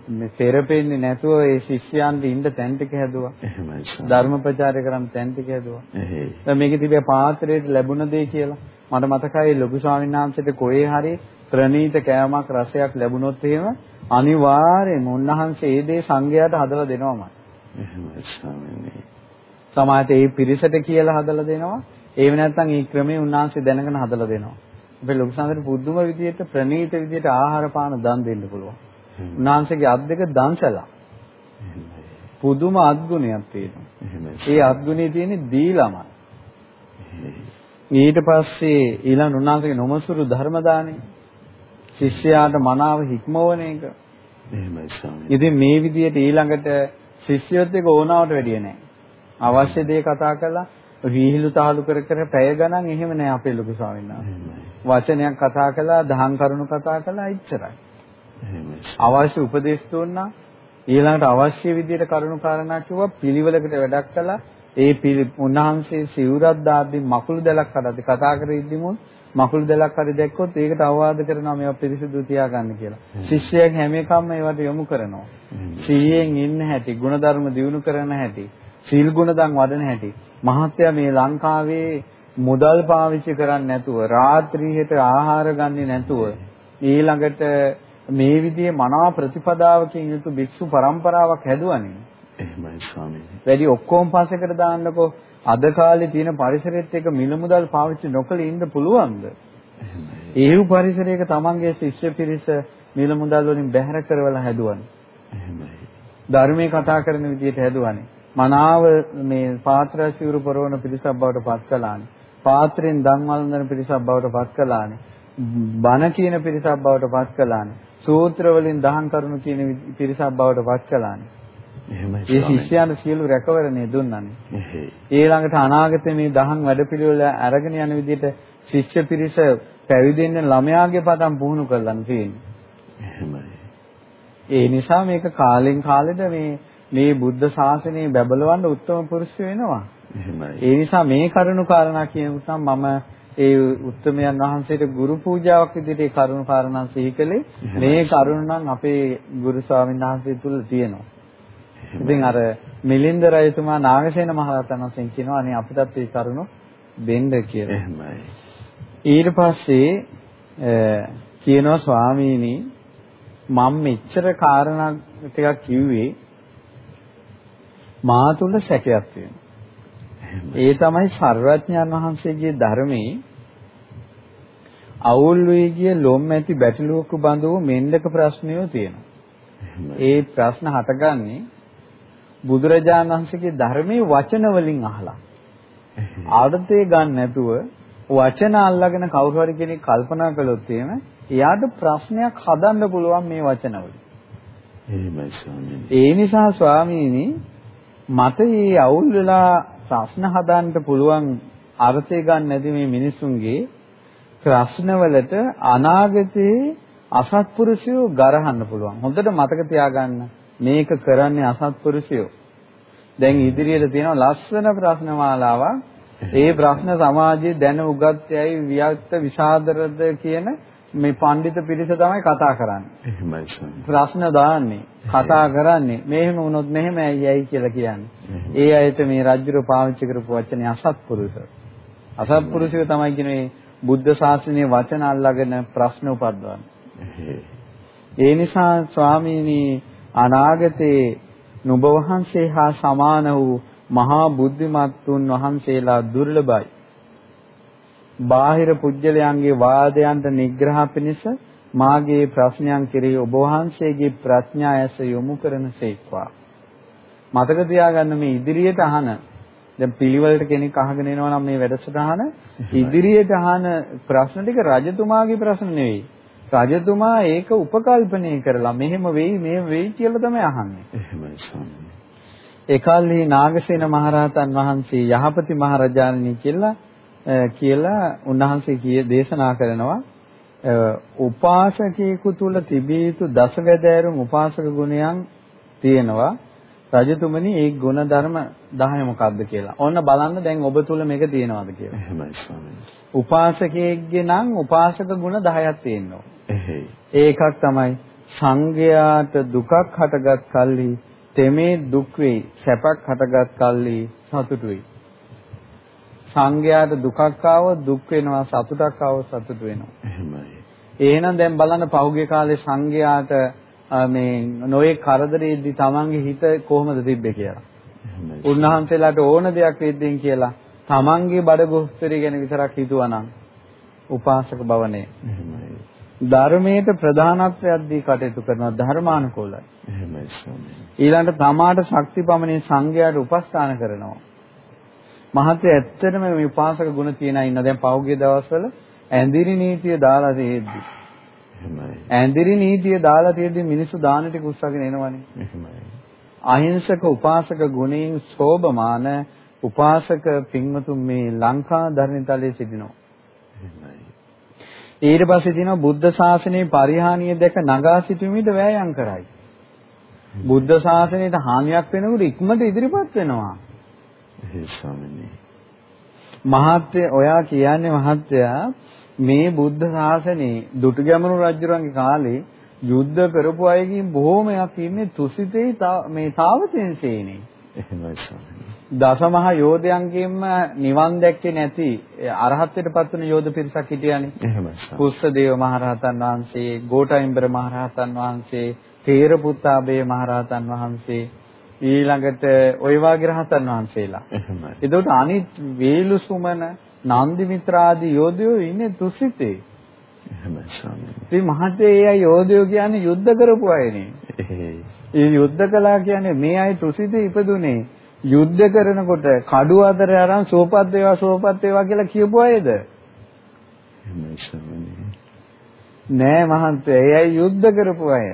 මේ තෙරපෙන්නේ නැතුව ඒ ශිෂ්‍යයන්ට ඉන්න තැන් ටික හැදුවා. එහෙමයි. ධර්ම ප්‍රචාරය කරන් තැන් ටික හැදුවා. එහෙයි. දැන් මේකේ තිබේ පාත්‍රයට ලැබුණ දේ කියලා. මට මතකයි ලොකු ස්වාමීන් වහන්සේට කොහේ හරි ප්‍රණීත කෑමක් රසයක් ලැබුණොත් එහෙම අනිවාර්යයෙන්ම උන්වහන්සේ ඒ දේ සංඝයාට හදලා දෙනවමයි. එහෙමයි ස්වාමීනි. සමාජයට ඒ පිරිසට කියලා හදලා දෙනවා. ඒව නැත්නම් ඒ ක්‍රමයේ උන්වහන්සේ දැනගෙන හදලා දෙනවා. අපේ ලොකු සංඝයාට පුදුම විදියට ප්‍රණීත විදියට ආහාර පාන දන් දෙන්න පුළුවන්. උන්වහන්සේගේ අත් දෙක දන්සලා. පුදුම අත්ගුණයක් තියෙනවා. ඒ අත්ගුණේ තියෙන්නේ දීලමයි. ඊට පස්සේ ඊළඟ උන්වහන්සේගේ නොමසුරු ධර්ම දාණය ශිෂ්‍යයාට මනාව හික්මවන එක. එහෙමයි ස්වාමී. ඉතින් මේ විදිහට ඊළඟට ශිෂ්‍යයොත් එක ඕනාවට වැඩිය නැහැ. අවශ්‍ය දේ කතා කළා විහිළු තාලු කර කර පැය ගණන් එහෙම නැහැ අපේ ලොකු ස්වාමීන් වහන්සේ. වචනයක් කතා කළා, දහම් කරුණු කතා කළා ඉච්චරයි. අවශ්‍ය උපදේශ දුන්නා. ඊළඟට අවශ්‍ය විදිහට කරුණු කාරණා කිව්වා පිළිවෙලකට වැඩක් කළා. ඒ උන්වහන්සේ සිවුරක් දාද්දි මකුළු දැලක් හදද්දි කතා කරෙද්දිම මකුළු දැලක් හරි දැක්කොත් ඒකට අවවාද කරනවා මේවා පිරිසිදු තියාගන්න කියලා. ශිෂ්‍යයන් හැම එකම ඒවට යොමු කරනවා. සීයෙන් ඉන්න හැටි, ಗುಣධර්ම දියුණු කරන හැටි, සීල් ගුණදන් වඩන හැටි. මහත්ය මේ ලංකාවේ මුදල් පාවිච්චි කරන්නේ නැතුව, රාත්‍රියේට ආහාර ගන්නේ නැතුව, ඊළඟට මේ විදිහේ මනා ප්‍රතිපදාවකින් යුතු භික්ෂු පරම්පරාවක් හැදුවනේ. එහෙමයි ස්වාමීනි. වැඩි ඔක්කොම පස්සෙකට දාන්නකෝ අද කාලේ තියෙන පරිසරෙත් එක මිල මුදල් පාවිච්චි නොකළ ඉන්න පුළුවන්ද? ඒ පරිසරයක තමන්ගේ ශිෂ්‍ය පිරිස මිල මුදල් වලින් බැහැර කරවලා හැදුවනේ. ධර්මයේ කතා කරන විදිහට හැදුවනේ. මනාව මේ පාත්‍ර සිවුරු පරවන පිරිසක් බවට පත් කළානේ. පාත්‍රයෙන් දන් වළඳන පිරිසක් බවට පත් කළානේ. බණ කියන පිරිසක් බවට පත් කළානේ. සූත්‍ර වලින් දහම් කරුණු කියන පිරිසක් බවට පත් කළානේ. එහෙමයි ඒ ශිෂ්‍යයන්ට සියලු රැකවරණය දුන්නානේ. ඊළඟට අනාගතේ මේ දහම් වැඩපිළිවෙල අරගෙන යන විදිහට ශිෂ්‍ය පිරිස පැවිදෙන්න ළමයාගේ පටන් පුහුණු කරලා තියෙන්නේ. ඒ නිසා මේක කාලෙන් කාලෙට මේ මේ බුද්ධ ශාසනය බබලවන්න උත්තම පුරුෂ වෙනවා. ඒ නිසා මේ කරුණු කාරණා කියනකොට මම ඒ උත්තමයන් වහන්සේට ගුරු පූජාවක් විදිහට ඒ කරුණු කාරණා සිහි කළේ මේ කරුණ නම් අපේ ගුරු ස්වාමීන් වහන්සේ තුල තියෙනවා. ඉතින් අර මිලින්ද රජතුමා නාගසේන මහරහතන් වහන්සේ කියනවා අනේ අපිටත් ඒ කරුණ දෙන්න කියලා. එහෙමයි. ඊට පස්සේ කියනවා ස්වාමීනි මම මෙච්චර කාරණා ටිකක් කිව්වේ මා තුල සැකයක් තියෙනවා. ඒ තමයි සර්වඥාන් වහන්සේගේ ධර්මයේ අවුල් වී ගිය ලොම් ඇති බැටළුවක බඳව මෙන්ඩක ප්‍රශ්නය තියෙනවා. ඒ ප්‍රශ්න හටගන්නේ බුදුරජාණන් වහන්සේගේ ධර්මයේ වචන වලින් අහලා. අර්ථය ගන්න නැතුව වචන අල්ලගෙන කවුරු හරි කෙනෙක් කල්පනා කළොත් එහෙම එයාට ප්‍රශ්නයක් හදන්න පුළුවන් මේ වචන වලින්. එහෙමයි ස්වාමීනි. ඒ නිසා ස්වාමීනි මට මේ අවුල් වෙලා ප්‍රශ්න හදන්න පුළුවන් අර්ථය ගන්න නැති මේ මිනිසුන්ගේ ප්‍රශ්නවලට අනාගතේ අසත්පුරුෂයෝ ගරහන්න පුළුවන්. හොඳට මතක තියාගන්න. මේක කරන්නේ අසත්පුරුෂයෝ. දැන් ඉදිරියට තියෙන ලස්සන ප්‍රශ්න මාලාවක්. ඒ ප්‍රශ්න සමාජයේ දැන උගත්යයි වියක්ත විසාදරද කියන මේ පඬිත පිරිස තමයි කතා කරන්නේ. එහෙමයි ප්‍රශ්න දාන්නේ, කතා කරන්නේ. මෙහෙම වුණොත් මෙහෙම ඇයි ඇයි කියලා කියන්නේ. ඒ අයට මේ රජුර පාවිච්චි කරපු වචනේ අසත්පුරුෂ. අසත්පුරුෂය තමයි කියන්නේ බුද්ධ ශාසනයේ වචන අල්ලාගෙන ප්‍රශ්න උපද්දවන්නේ. ඒ නිසා ස්වාමීනි අනාගතේ නුඹ වහන්සේ හා සමාන වූ මහා බුද්ධිමත්තුන් වහන්සේලා දුර්ලභයි. බාහිර පුජ්‍යලයන්ගේ වාදයන්ට නිග්‍රහ පිණිස මාගේ ප්‍රශ්නයන් කෙරෙහි ඔබ වහන්සේගේ ප්‍රඥා ඇස යොමු කරනසේක්වා. මතක තියාගන්න මේ ඉදිරියට අහන දැන් පිළිවෙලට කෙනෙක් අහගෙන එනවා නම් මේ වැඩසටහන ඉදිරියට අහන ප්‍රශ්න ටික රජතුමාගේ ප්‍රශ්න නෙවෙයි. රජතුමා ඒක උපකල්පනය කරලා මෙහෙම වෙයි මෙහෙම වෙයි කියලා තමයි අහන්නේ. එහෙමයි ස්වාමී. ඒකල්ලි නාගසේන මහරහතන් වහන්සේ යහපති මහරජාණනි කියලා කියලා උන්වහන්සේ කිය දේශනා කරනවා උපාසකයෙකු තුල තිබිය යුතු දසවැදෑරුම් උපාසක ගුණයන් තියෙනවා රජතුමනි ඒ ගුණ ධර්ම 10 මොකක්ද කියලා. ඔන්න බලන්න දැන් ඔබ තුල මේක තියෙනවද කියලා. එහෙමයි ස්වාමීනි. උපාසකයෙක්ගේ නම් උපාසක ගුණ 10ක් තියෙනවා. එහෙයි. ඒකක් තමයි සංඝයාට දුකක් හටගත් කල්හි තෙමේ දුක් වෙයි සැපක් හටගත් කල්හි සතුටු වෙයි. සංඝයාට දුකක් ආවොත් දුක් වෙනවා සතුටක් ආවොත් සතුට වෙනවා. එහෙමයි. එහෙනම් දැන් බලන්න පහුගිය කාලේ සංඝයාට මේ නොයේ කරදරෙද්දි තමන්ගේ හිත කොහොමද තිබ්බේ කියලා. උන්වහන්සේලාට ඕන දෙයක් වෙද්දීන් කියලා තමන්ගේ බඩගොස්තරය ගැන විතරක් හිතුවනම් උපාසක භවනේ. ධර්මයට ප්‍රධානත්වයක් දී කටයුතු කරනවා ධර්මානුකූලයි. එහෙමයි ස්වාමී. ඊළඟට තමාට ශක්තිපමණේ සංඝයාට උපස්ථාන කරනවා. මහත්ය ඇත්තටම මේ උපාසක ගුණ තියන ඉන්න දැන් පෞද්ගලික දවස්වල ඇඳිරි නීතිය දාලා තියෙද්දි. එහෙමයි. ඇඳිරි නීතිය දාලා තියෙද්දි මිනිස්සු දාන ටික උස්සගෙන එනවනේ. එහෙමයි. අහිංසක උපාසක ගුණයෙන් සෝභමාන උපාසක පින්වතුන් මේ ලංකා ධර්මතලයේ සිටිනවා. එහෙමයි. ඊට පස්සේ තියෙනවා බුද්ධ ශාසනයේ පරිහානිය දැක නගා සිටීමේද වෑයම් කරයි. බුද්ධ ශාසනයට හානියක් වෙනකොට ඉක්මනට ඉදිරිපත් වෙනවා. ඒ ස්වාමීනි. මහත්ය ඔයා කියන්නේ මහත්යා මේ බුද්ධ ශාසනේ දුටුගැමුණු රජුරන්ගේ කාලේ යුද්ධ කරපු අයකින් බොහෝමයක් ඉන්නේ තුසිතේ මේ තාවතෙන්සේනේ. එහෙමයි ස්වාමීනි. දසමහා යෝධයන්ගෙන්ම නිවන් දැක්කේ නැති අරහත්ත්වයටපත් වුණු යෝධ පිරිසක් හිටියානේ. එහෙමයි. කුස්සදේව මහරහතන් වහන්සේ, ගෝඨයිම්බර මහරහතන් වහන්සේ, තේරපුත්තාබේ මහරහතන් වහන්සේ ඊළඟට ඔය වාගේ රහතන් වහන්සේලා. එහෙමයි. එතකොට අනිත් වේලු සුමන, නන්දි මිත්‍රාදී යෝධයෝ ඉන්නේ තුසිතේ. එහෙමයි ස්වාමීනි. මහත්තයා ඒ අය යෝධයෝ කියන්නේ යුද්ධ කරපු අයනේ. ඒ යුද්ධ කළා කියන්නේ මේ අය තුසිතේ ඉපදුනේ යුද්ධ කරනකොට කඩුව අතර අරන් සෝපත් වේවා සෝපත් වේවා කියලා කියපු අයද? නෑ මහන්තය. එයයි යුද්ධ කරපු අය.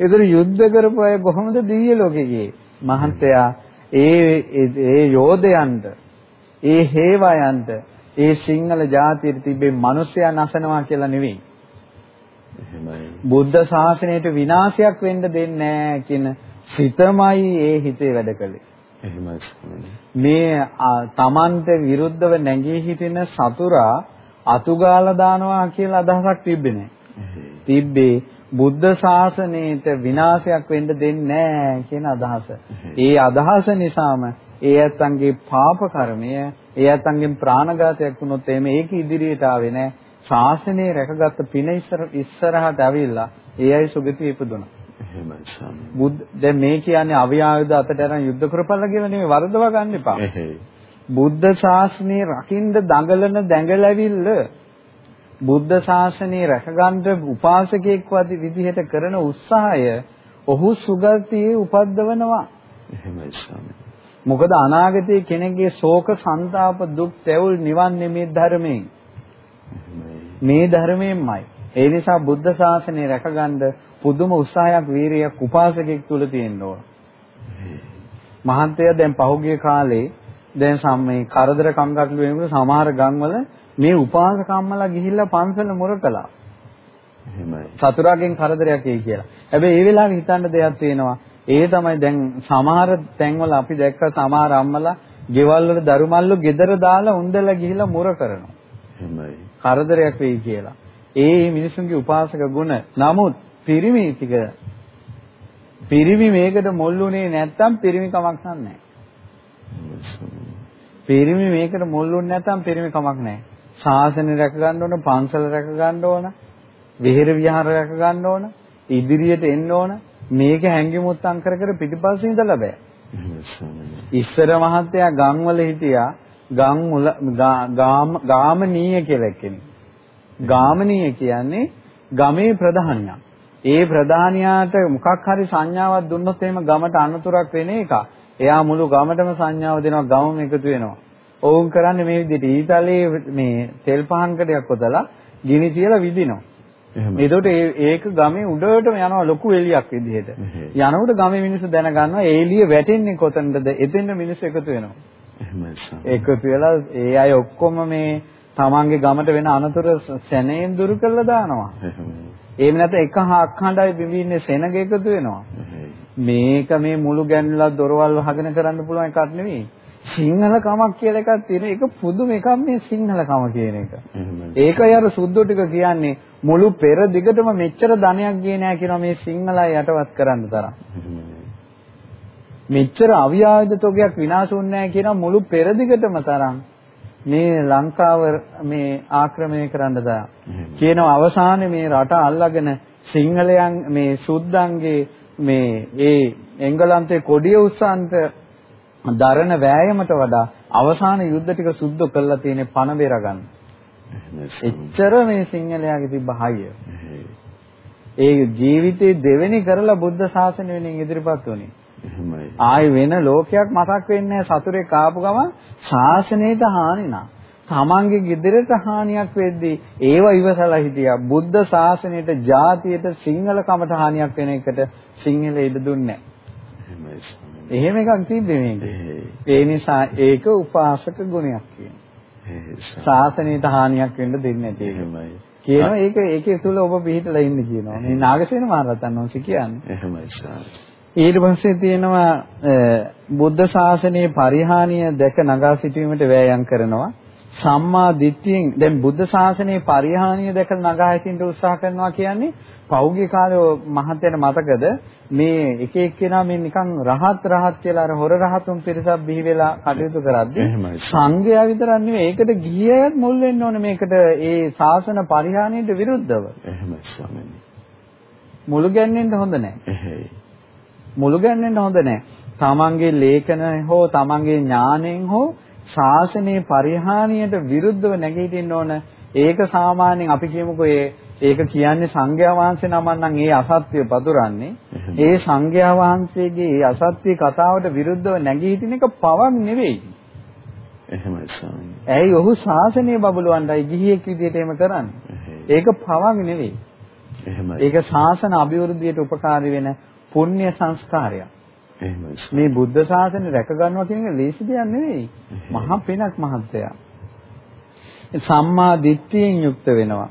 ඒතර යුද්ධ කරපු අය කොහොමද දිව්‍ය ලෝකේ ගියේ? මහන්තයා ඒ ඒ යෝධයන්ට ඒ හේවයන්ට ඒ සිංහල ජාතියට තිබේ මිනිසයා නැසනවා කියලා නෙවෙයි. එහෙමයි. බුද්ධ ශාසනයට විනාශයක් වෙන්න දෙන්නේ නැහැ කියන සිතමයි ඒ හිතේ වැඩ කළේ. එහෙමයි මේ තමන්ට විරුද්ධව නැගී හිටින සතුරා අතුගාලා දානවා කියලා අදහසක් තිබ්බේ නැහැ. තිබ්බේ බුද්ධ ශාසනයට විනාශයක් වෙන්න දෙන්නේ නැහැ කියන අදහස. ඒ අදහස නිසාම ඒ ඇත්තන්ගේ පාප කර්මය ඒ ඇත්තන්ගෙන් ප්‍රාණඝාතයක් වුණොත් එimhe ඒක ඉදිරියට ආවේ නැහැ. ශාසනය රැකගත්ත පින ඉස්සරහට ඇවිල්ලා ඒ අය සුගතිය ඉපදුණා. එහෙමයි ස්වාමී. බුද් දැන් මේ කියන්නේ අවියායුධ අතට අරන් යුද්ධ කරපල්ලා කියලා නෙමෙයි වරදවා ගන්න එපා. බුද්ධ ශාසනය රකින්න දඟලන දැඟලවිල්ල බුද්ධ ශාසනය රැකගන්න උපාසකෙක් වදී විදිහට කරන උත්සාහය ඔහු සුගතියේ උපද්දවනවා. එහෙමයි ස්වාමී. මොකද අනාගතයේ කෙනෙක්ගේ ශෝක සංతాප දුක් තැවුල් නිවන්නේ මේ ධර්මයෙන්. මේ ධර්මයෙන්මයි. ඒ නිසා බුද්ධ ශාසනය රැකගන්න පුදුම උත්සාහයක් වීරියක් උපාසකෙක් තුල තියෙන්න ඕන. මහන්තය දැන් පහුගිය කාලේ දැන් සම්මේ කරදර කංගටළු වෙනකොට සමහර ගම්වල මේ උපාසකම්මලා ගිහිල්ලා පන්සල මුරකලා. එහෙමයි. සතුරාගෙන් කරදරයක් එයි කියලා. හැබැයි ඒ වෙලාවේ හිතන්න දෙයක් තියෙනවා. ඒ තමයි දැන් සමහර තැන්වල අපි දැක්ක සමහර අම්මලා ගෙවල් වල දරුමල්ලු ගෙදර දාලා උන්දලා ගිහිල්ලා මුර කරනවා. එහෙමයි. කරදරයක් වෙයි කියලා. ඒ මිනිසුන්ගේ උපාසක ගුණ. නමුත් පිරිමි ටික පිරිමි මේකට මොල්ලුනේ නැත්තම් පිරිමි කමක් නැහැ. පිරිමි මේකට මොල්ලුන්නේ නැත්තම් පිරිමි කමක් නැහැ. ශාසනය රැක ගන්න ඕන, පන්සල රැක ගන්න ඕන, විහෙර විහාර රැක ගන්න ඕන, ඉදිරියට එන්න ඕන. මේක හැංගිමුත්තම් කර කර පිටිපස්සේ ඉඳලා බෑ. ඉස්සර මහත්තයා ගම් වල හිටියා ගම් මුල ගාමනීය කියලා කෙනෙක්. ගාමනීය කියන්නේ ගමේ ප්‍රධානියක්. ඒ ප්‍රධානියාට මොකක් හරි සංඥාවක් දුන්නොත් එහෙම ගමට අනතුරක් වෙන එක. එයා මුළු ගමටම සංඥාව දෙනවා ගමම එකතු වෙනවා. ඔවුන් කරන්නේ මේ විදිහට ඊතලයේ මේ තෙල් පහන් කඩයක් කොතලා ගිනි තියලා විදිනවා. එහෙම. ඒකට ඒක ගමේ උඩටම යනවා ලොකු එළියක් විදිහට. යනකොට ගමේ මිනිස්සු දැනගන්නවා ඒ එළිය වැටෙන්නේ කොතනද? එතෙන්ද මිනිස්සු එකතු වෙනවා. එහෙමයි. එකතු වෙලා ඒ අය ඔක්කොම මේ තමන්ගේ ගමට වෙන අනතුරු සැනයෙන් දුරු කරලා දානවා. එහෙමයි. එහෙම නැත්නම් එක අක්හඬයි බිඹින්නේ සෙනග එකතු වෙනවා. මේක මේ මුළු ගැන්ලා දොරවල් වහගෙන කරන්න පුළුවන් එකක් නෙවෙයි. සිංහල කමක් කියලා එකක් තියෙන එක පුදුම එකක් මේ සිංහල කම කියන එක. ඒකයි අර සුද්ධෝ ටික කියන්නේ මුළු පෙර දිගටම මෙච්චර ධනයක් ගියේ නෑ කියනවා මේ සිංහලයි යටවත් කරන්න තරම්. මෙච්චර අවියාද තෝගයක් විනාශ වුන්නේ නැහැ කියන මුළු පෙරදිගටම තරම් මේ ලංකාව මේ ආක්‍රමණය කරන්න දා කියන අවසානයේ මේ රට අල්ලගෙන සිංහලයන් මේ සුද්දන්ගේ මේ ඒ එංගලන්තේ කොඩිය උස්සන්ට දරන වෑයමට වඩා අවසාන යුද්ධ ටික සුද්ධ කළා තියෙන්නේ පණ බේර ගන්න. එච්චර මේ සිංහලයාගේ තිබ්බ හයිය. ඒ ජීවිතේ දෙවෙනි කරලා බුද්ධ ශාසනය වෙනින් ඉදිරිපත් වුණේ. ආයි වෙන ලෝකයක් මතක් වෙන්නේ සතුරේ කාපු ගමන් ශාසනයට හානි නා. තමන්ගේ ගෙදරට හානියක් වෙද්දී ඒව ඉවසලා හිටියා. බුද්ධ ශාසනයට, ජාතියට, සිංහලකමට හානියක් වෙන එකට සිංහල ඉඩ දුන්නේ එහෙමයි. එහෙම එකක් තිබ්බේ මේක. ඒ නිසා ඒක උපාසක ගුණයක් කියනවා. ශාසනයට හානියක් වෙන්න දෙන්නේ නැති එක. එහෙමයි. කියනවා ඒක ඒකේ තුල ඔබ පිළිහිටලා ඉන්න කියනවා. මේ නාගසේන මහරහතන් වහන්සේ කියන්නේ. එහෙමයි සාරා. ඊට පස්සේ තියෙනවා බුද්ධ ශාසනයේ පරිහානිය දැක නගා සිටීමට වෑයම් කරනවා. සම්මා දිට්ඨියෙන් දැන් බුද්ධ ශාසනයේ පරිහානිය දැකලා නගා හිටින්න උත්සාහ කරනවා කියන්නේ පෞද්ගලික කාලේ මහත්යට මතකද? මේ එක එක්කෙනා මේ නිකන් රහත් රහත් කියලා අර හොර රහතුන් පිරිසක් බිහි වෙලා කටයුතු කරද්දී සංඝයා විතරක් නෙවෙයි ඒකට ගිහියත් මුල් වෙන්න ඕනේ මේකට. ඒ ශාසන පරිහානියට විරුද්ධව. එහෙමයි ස්වාමීනි. මුළු ගැන්වෙන්න හොඳ නැහැ මුළු ගැන්වෙන්න හොඳ නැහැ තමන්ගේ ලේඛන හෝ තමන්ගේ ඥාණයෙන් හෝ ශාසනයේ පරිහානියට විරුද්ධව නැගීටින්න ඕන. ඒක සාමාන්‍යයෙන් අපි කියමුකෝ ඒ ඒක කියන්නේ සංඝයා වහන්සේ නමක් නම් ඒ අසත්‍ය පතුරන්නේ. ඒ සංඝයා වහන්සේගේ ඒ අසත්‍ය කතාවට විරුද්ධව නැගීටින එක පවක් නෙවෙයි. එහෙමයි ස්වාමීනි. ඇයි ඔහු ශාසනය බබලවන්නයි ගිහියෙක් විදියට එහෙම කරන්නේ? ඒක පවක් නෙවෙයි. එහෙමයි. ඒක ශාසන අභිවෘද්ධියට උපකාරී වෙන පුණ්‍ය සංස්කාරයක්. එහෙමයි. මේ බුද්ධ ශාසනය රැක ගන්නවා කියන එක ලේසි දෙයක් නෙවෙයි. මහා පිනක් මහත්ය. සම්මා දිට්ඨියෙන් යුක්ත වෙනවා.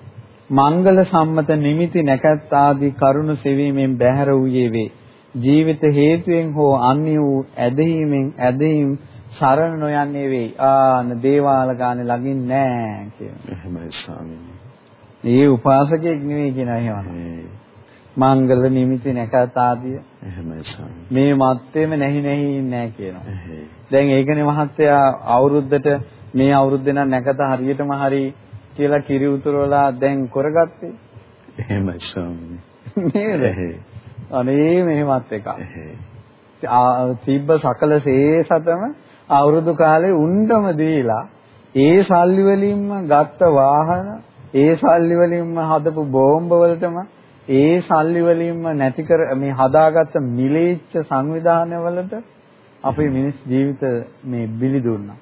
මංගල සම්මත නිමිති නැකත් ආදී කරුණ සෙවීමෙන් බැහැර වූයේ වේ. ජීවිත හේතුයෙන් හෝ අන්‍ය වූ ඇදහිීමෙන් ඇදහිීම් සරණ නොයන්නේ වෙයි. ආන දේවාල ගානේ ළඟින් නෑ කියනවා. එහෙමයි ස්වාමීනි. මේ උපාසකෙක් නෙවෙයි කියන එහෙමයි. මංගල නිමිති නැකත් ආදිය. එහෙමයි. මේ මත්තේම නැහි නැහි ඉන්නේ කියනවා. දැන් ඒකනේ මහත්තයා අවුරුද්දට මේ අවුරුද්දේ නම් නැකත හරියටම හරි කියලා කිරි උතුරවලා දැන් කරගත්තේ. එහෙමයි ස්වාමී. නේද? අනේ මෙහෙමත් එකක්. තිබ්බ සකල සේසතම අවුරුදු කාලේ උණ්ඩම දීලා ඒ සල්ලි වලින්ම ගත්ත වාහන ඒ සල්ලි වලින්ම හදපු බෝම්බ වලටම ඒ සල්ලි වලින්ම නැති කර මේ හදාගත්ත මිලේච්ඡ සංවිධානවලට අපේ මිනිස් ජීවිත මේ බිලි දුන්නා.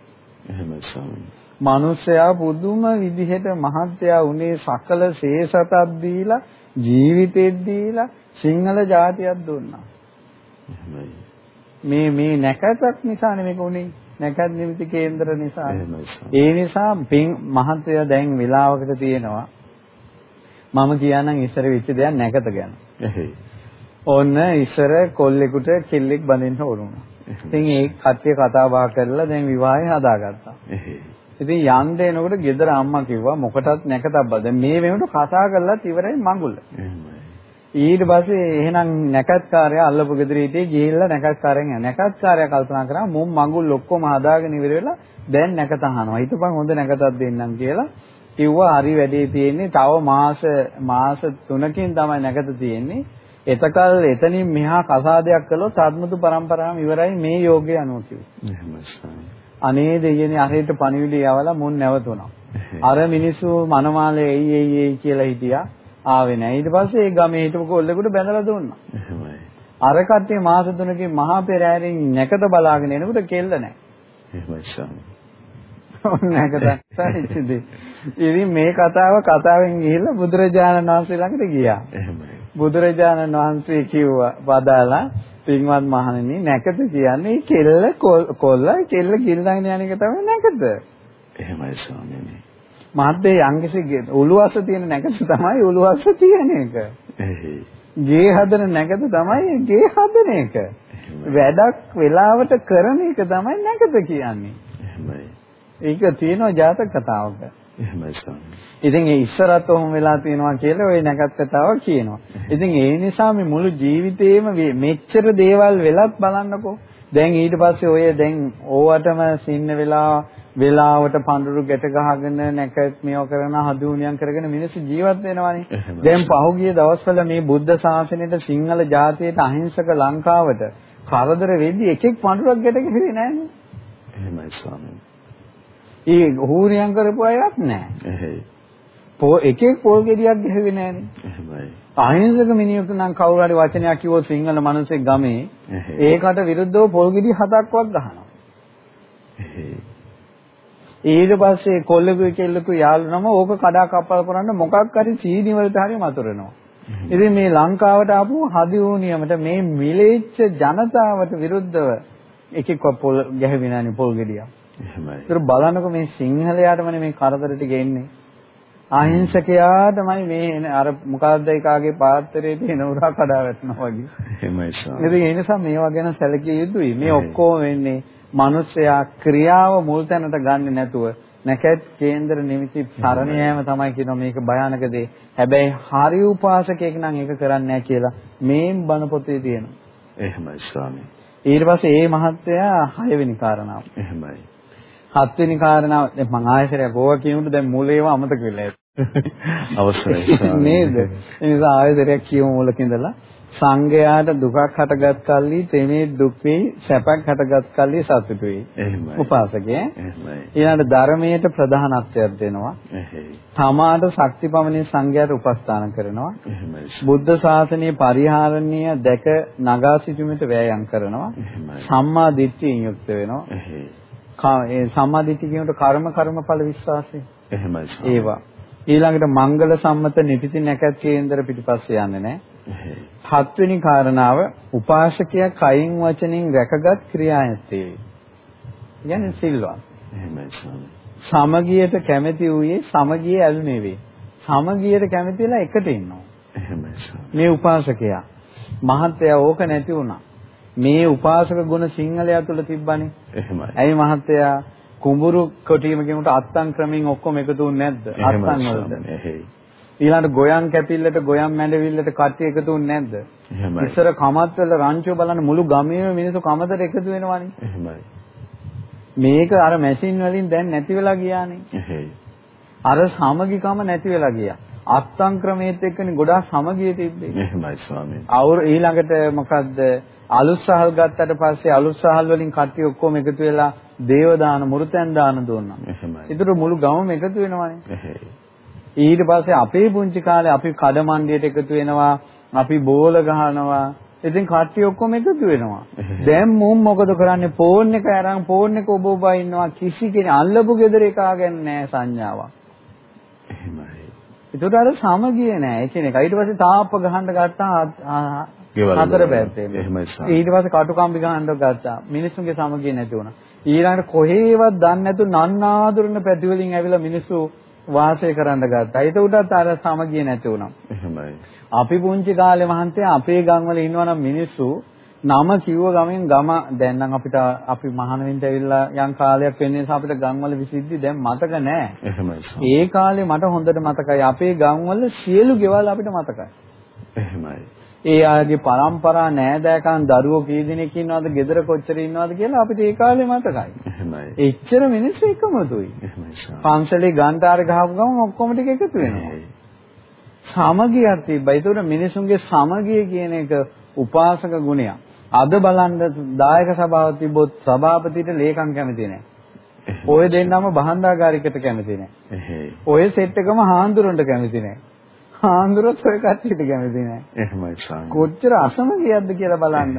එහෙමයි ස්වාමීනි. මිනිස්සයා පුදුම විදිහට මහත්යා උනේ සකල ශේෂතක් දීලා ජීවිතෙත් දීලා සිංහල ජාතියක් දුන්නා. එහෙමයි. මේ මේ නැකතක් නිසානේ මේක උනේ. නැකත් නිමිති කේන්දර නිසා. ඒ නිසා මහත්ය දැන් වෙලාවකට තියෙනවා මම කියනනම් ඉස්සර වෙච්ච දෙයක් නැකත ගැන. ඔන්න ඉස්සර කොල්ලෙකුට කෙල්ලෙක් බඳින්න ඕනුණා. ඉතින් ඒ කට්ටිය කතා බහ කරලා දැන් විවාහය හදාගත්තා. ඉතින් යන්න එනකොට ගෙදර අම්මා කිව්වා මොකටත් නැකතක් බද මේ වෙනකොට කතා කරලත් ඉවරයි මඟුල. ඊට පස්සේ එහෙනම් නැකත්කාරයා අල්ලපු ගෙදර හිටියේ ගිහිල්ලා නැකත්කාරයන් යන නැකත්කාරයා කල්පනා කරා මුම් මඟුල් ඔක්කොම හදාගෙන ඉවර වෙලා දැන් නැකත අහනවා. හිතපන් හොඳ නැකතක් දෙන්නම් කියලා කිව්වා හරි වැඩේ තියෙන්නේ තව මාස මාස 3කින් තමයි නැගත තියෙන්නේ. එතකල් එතනින් මෙහා කසාදයක් කළොත් ආත්මතු પરම්පරාවම ඉවරයි මේ යෝගය අනුව කිව්වා. අනේ දෙයනේ අරේට පණිවිඩය යවලා මුන් නැවතුණා. අර මිනිස්සු මනමාලේ එයි එයි එයි කියලා හිටියා. ආවේ නැහැ. ඊට පස්සේ ඒ ගමේ හිටපු කොල්ලෙකුට බැනලා දුන්නා. අර කට්ටිය මාස 3කින් මහා පෙරහැරින් නැකත බලාගෙන එනකොට කෙල්ල නැහැ. එහෙමයි ස්වාමී. ඕනෑක දැක්සයි ඉතින් මේ කතාව කතාවෙන් ගිහිල්ලා බුදුරජාණන් වහන්සේ ළඟට ගියා. එහෙමයි. බුදුරජාණන් වහන්සේ කිව්වා වදාලා පින්වත් මහණෙනි නැකත කියන්නේ කෙල්ල කොල්ල කෙල්ල ගිල්ලගෙන යන එක තමයි නැකත. එහෙමයි ස්වාමීනි. මහත්තේ යංගිසි උළුවස්ස තියෙන නැකත තමයි උළුවස්ස තියෙන එක. ගේ හදන නැකත තමයි ගේ හදන එක. වැඩක් වෙලාවට කරන එක තමයි නැකත කියන්නේ. එහෙමයි. ඒක තියෙනවා ජාතක කතාවක. එහෙමයි ස්වාමී. ඉතින් ඒ ඉස්සරත් ඔහොම වෙලා තියෙනවා කියලා ওই නැකත් කතාව කියනවා. ඉතින් ඒ නිසා මේ මුළු ජීවිතේම මෙච්චර දේවල් වෙලත් බලන්නකෝ. දැන් ඊට පස්සේ ඔය දැන් ඕවටම සින්න වෙලා වෙලාවට පඳුරු ගැට ගහගෙන නැකත් මේව කරන හදුනියම් කරගෙන මිනිස්සු ජීවත් වෙනවානේ. දැන් පහුගිය දවස්වල මේ බුද්ධ ශාසනයට සිංහල ජාතියට අහිංසක ලංකාවට කරදර වෙද්දි එකෙක් පඳුරක් ගැට ගහුවේ නෑනේ. එහෙමයි ස්වාමීනි. ඒ හූනියම් කරපු අයවත් නෑ. එහෙයි. පො එකෙක් පොල් ගෙඩියක් ගහුවේ නෑනේ. එහෙමයි. අහිංසක මිනිහෙකුට නම් කවුරු හරි වචනයක් කිව්වොත් සිංහල මිනිස්සෙක් ගමේ ඒකට විරුද්ධව පොල් ගෙඩි හතක්වත් ගහනවා. ඊට පස්සේ කොල්ලෙකුයි කෙල්ලෙකුයි යාළුනම ඕක කඩා කප්පල් කරන්න මොකක් හරි සීනි වලට හරි මතුරනවා. ඉතින් මේ ලංකාවට ආපු හදි වූ නියමට මේ මිලේච්ඡ ජනතාවට විරුද්ධව එකෙක් පොල් ගැහුවේ නැණි පොල් ගෙඩියක්. එහෙමයි. ඒක බලන්නකෝ මේ සිංහලයාටමනේ මේ කරදර ටික එන්නේ. අහිංසකයාටමයි මේ අර මොකද්ද එකාගේ පාත්‍රයේ තියෙන උරා කඩා වැටෙනවා වගේ. එහෙමයි සර්. ඉතින් ඒ නිසා මේවා ගැන සැලකිය යුතුයි. මේ ඔක්කොම වෙන්නේ මිනිස්සයා ක්‍රියාව මුල් තැනට ගන්නෙ නැතුව නැකත් කේන්දර නිමිති සරණ යෑම තමයි කියනවා මේක භයානක දේ. හැබැයි හරි උපාසකයෙක් නම් ඒක කරන්නේ නැහැ කියලා මේ බණ පොතේ තියෙනවා. එහෙමයි ස්වාමී. ඊට පස්සේ මේ මහත්තයා හයවෙනි කාරණාව. එහෙමයි. හත්වෙනි කාරණාව දැන් මම ආයෙසරයක් ගෝවා කියනකොට දැන් මූලේව අමතක වෙලා අවසරයි නේද? ඒ නිසා ආයෙසරයක් කියමු මුලක ඉඳලා සංගයාට දුකක් හටගත් කල්ලි තෙමේ දුක් වේ සැපක් හටගත් කල්ලි සතුට වේ. එහෙමයි. උපාසකේ. එහෙමයි. ඊළඟ ධර්මයට ප්‍රධානත්වයක් දෙනවා. එහෙයි. තමාට ශක්තිපමණින් සංඝයාට උපස්ථාන කරනවා. එහෙමයි. බුද්ධ ශාසනයේ පරිහාරණීය දැක නගා සිටුමට වෑයම් කරනවා. එහෙමයි. සම්මා දිට්ඨියෙන් යුක්ත වෙනවා. එහෙයි. ඒ සම්මා දිට්ඨිය කියනකොට කර්ම කර්මඵල විශ්වාසය. එහෙමයි. ඒවා. ඊළඟට මංගල සම්මත නිතිති නැකත් කේන්දර පිටිපස්සේ යන්නේ නැහැ. හත්වෙනි කාරණාව උපාසකයා කයින් වචනින් රැකගත් ක්‍රියායත්තේ. කියන්නේ සිල්වා. එහෙමයි ස්වාමී. සමගියට කැමැති වූයේ සමගිය ඇලුනේ වේ. සමගියට කැමැතිලා එකට ඉන්නවා. එහෙමයි ස්වාමී. මේ උපාසකයා. මහත්යා ඕක නැති වුණා. මේ උපාසක ගුණ සිංහලයා තුල තිබ්බනේ. එහෙමයි. ඇයි මහත්තයා කුඹුරු කොටීම කියනකොට අත්තන් ක්‍රමෙන් ඔක්කොම එකතු වුනේ නැද්ද? අත්තන්. එහෙයි. ඊළඟට ගොයන් කැපිල්ලට ගොයන් මැඩවිල්ලට කට්ටිය එකතු වුනේ නැද්ද? එහෙමයි. ඉස්සර කමත් වල රංචුව බලන්න මුළු ගමේම මිනිස්සු කමතට එකතු වෙනවනේ. එහෙමයි. මේක අර මැෂින් වලින් දැන් නැති වෙලා ගියානේ. එහෙයි. අර සමගිකම නැති වෙලා ගියා. අත්තං ක්‍රමයේත් එක්කනේ ගොඩාක් සමගිය තිබ්බේ. එහෙමයි ස්වාමීන්. අවුර ඊළඟට මොකද්ද? අලුත් සහල් ගත්තට පස්සේ අලුත් සහල් වලින් කට්ටිය ඔක්කොම එකතු වෙලා දේව දාන මුරුතැන් දාන දුන්නා. එහෙමයි. ඒතර මුළු ගමම එකතු වෙනවානේ. එහෙයි. ඊට පස්සේ අපේ පුංචි කාලේ අපි කඩමණ්ඩියට එකතු වෙනවා. අපි බෝල ගහනවා. ඉතින් කට්ටිය ඔක්කොම එකතු වෙනවා. දැන් මුම් මොකද කරන්නේ? ෆෝන් එක අරන් ෆෝන් එක ඔබ ඔබ ඉන්නවා. කිසි කෙනෙක් අල්ලපු ගෙදර එකාගෙන නැහැ සංඥාවක්. එහෙමයි. ඒකට අර සමගිය නෑ එකිනෙක. ඊට පස්සේ තාප්ප ගහන්න ගත්තා හතර පැත්තේ. එහෙමයි සාම. ඊට පස්සේ කටුකම්බි ගහන්න ගත්තා. මිනිස්සුන්ගේ සමගිය නැති වුණා. ඊළඟට කොහේවත් දන්නේ නැතු නන්නාඳුරන පැති වලින් ඇවිල්ලා මිනිස්සු වාසය කරන්න ගත්තා. ඒක උඩත් අර සමගිය නැති වුණා. එහෙමයි. අපි පුංචි කාලේ මහන්තේ අපේ ගම් වල ඉන්නවනම් මිනිස්සු නම කිව්ව ගමෙන් ගම දැන් නම් අපිට අපි මහානවින්ට ඇවිල්ලා යම් කාලයක් වෙන නිසා අපිට ගම් වල විසිද්දි දැන් මතක නෑ. එහෙමයි. ඒ කාලේ මට හොඳට මතකයි. අපේ ගම් වල සියලු ගෙවල් අපිට මතකයි. එහෙමයි. ඒ ආගේ પરම්පරා නෑදෑකන් දරුවෝ කී දෙනෙක් ඉන්නවද, ගෙදර කොච්චර ඉන්නවද කියලා අපිට ඒ කාලේ මතකයි. එහෙමයි. එච්චර මිනිස්සු එකමතුයි. එහෙමයි. පන්සලේ ගන්ටාර ගහපු ගමන් ඔක්කොම ටික එකතු වෙනවා. සමගියක් තිබ්බා. ඒතකොට මිනිසුන්ගේ සමගිය කියන එක උපාසක ගුණයක්. අද බලන්න දායක සභාවක් තිබ්බොත් සභාපතිට ලේකම් කැමති නැහැ. ඔය දෙන්නම බහන්දාගාරිකට කැමති නැහැ. ඔය සෙට් එකම හාන්දුරන්ට කැමති නැහැ. හාන්දුරත් ඔය කට්ටියට කැමති නැහැ. එහෙමයි ස්වාමී. කොච්චර අසමගියක්ද කියලා බලන්න.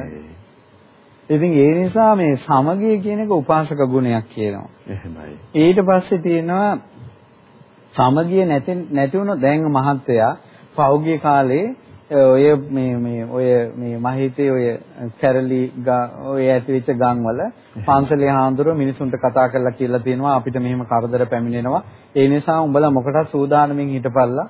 ඉතින් ඒ නිසා මේ සමගිය කියන එක උපාසක ගුණයක් කියනවා. එහෙමයි. ඊට පස්සේ තියෙනවා සමගිය නැති නැති වුණොත් දැන් මහත්තයා පෞගිය කාලේ ඔය මේ මේ ඔය මේ මහිතේ ඔය කැරලි ඔය ඇතිවෙච්ච ගම් වල පන්සලේ හාමුදුරුවෝ මිනිසුන්ට කතා කරලා කියලා තියෙනවා අපිට මෙහෙම කරදර පැමිණෙනවා ඒ නිසා උඹලා මොකටද සූදානමින් හිටපල්ලා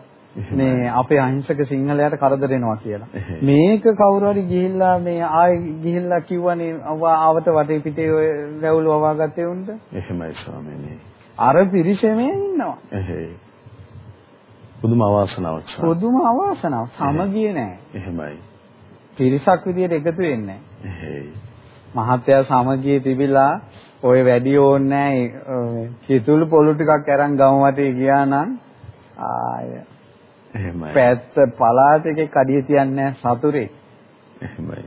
මේ අපේ අහිංසක සිංහලයට කරදර වෙනවා කියලා. මේක කවුරු හරි ගිහිල්ලා මේ ආයෙ ගිහිල්ලා කිව්වනේ ආවත වටේ පිටේ ඔය රැවුල වවාගත්තේ උන්ට. එහෙමයි ස්වාමීනි. අර පිරිසෙමේ ඉන්නවා. පුදුම අවාසනාවක්. පුදුම අවාසනාවක්. සමගිය නෑ. එහෙමයි. පිරිසක් විදියට එකතු වෙන්නේ එහෙයි. මහත්ය සමගිය තිබිලා ඔය වැඩි ඕනේ නැහැ. කිතුළු පොළු ටිකක් අරන් ගම වටේ ගියා නම් ආය එහෙමයි. පැත්ත පලාතකේ කඩිය තියන්නේ සතුරේ. එහෙමයි.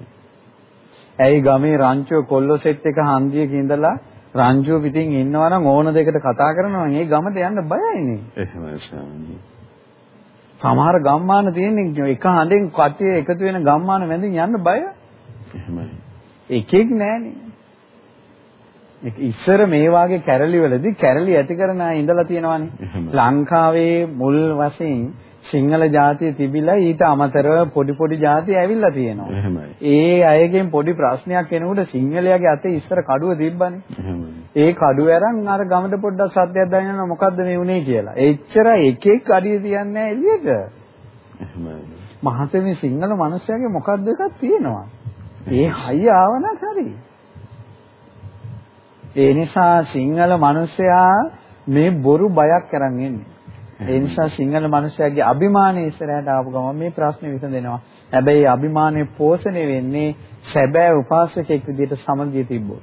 ඇයි ගමේ රංචුව කොල්ලෝ සෙට් එක හන්දියක ඉඳලා රංචුව පිටින් ඉන්නවා නම් ඕන දෙකට කතා කරනවා නම් ඒ ගමට යන්න බයයිනේ. එහෙමයි ස්වාමීනි. සමහර ගම්මාන තියෙන්නේ එක හඬෙන් කට්ටිය එකතු වෙන ගම්මාන මැදින් යන්න බය. එහෙමයි. එකෙක් නෑනේ. ඉස්සර මේ වාගේ කැරලි වලදී කැරලි ඇති කරන ඉඳලා තියෙනවානේ. ලංකාවේ මුල් වශයෙන් සිංහල ජාතිය තිබිලා ඊට අමතරව පොඩි පොඩි ජාති ඇවිල්ලා තියෙනවා. එහෙමයි. ඒ අයගෙන් පොඩි ප්‍රශ්නයක් එනකොට සිංහලයාගේ අතේ ඉස්සර කඩුව තිබ්බනේ. එහෙමයි. ඒ කඩුව අරන් අර ගමට පොඩ්ඩක් සද්දයක් දාගෙන මොකද්ද මේ උනේ කියලා. එච්චර එක එක අඩිය තියන්නේ එළියට. එහෙමයි. මහතේ සිංහල මිනිස්සයාගේ මොකද්ද එකක් තියෙනවා. ඒ හයිය ආවනම් හරි. ඒ නිසා සිංහල මිනිස්සයා මේ බොරු බයක් අරන් එන්නේ. ඒ නිසා සිංහල මිනිස්යාගේ අභිමානය ඉස්සරහට ආපු ගමන් මේ ප්‍රශ්නේ විසඳෙනවා. හැබැයි අභිමානය පෝෂණය වෙන්නේ සැබෑ උපාසකෙක් විදිහට සමගිය තිබ්බොත්.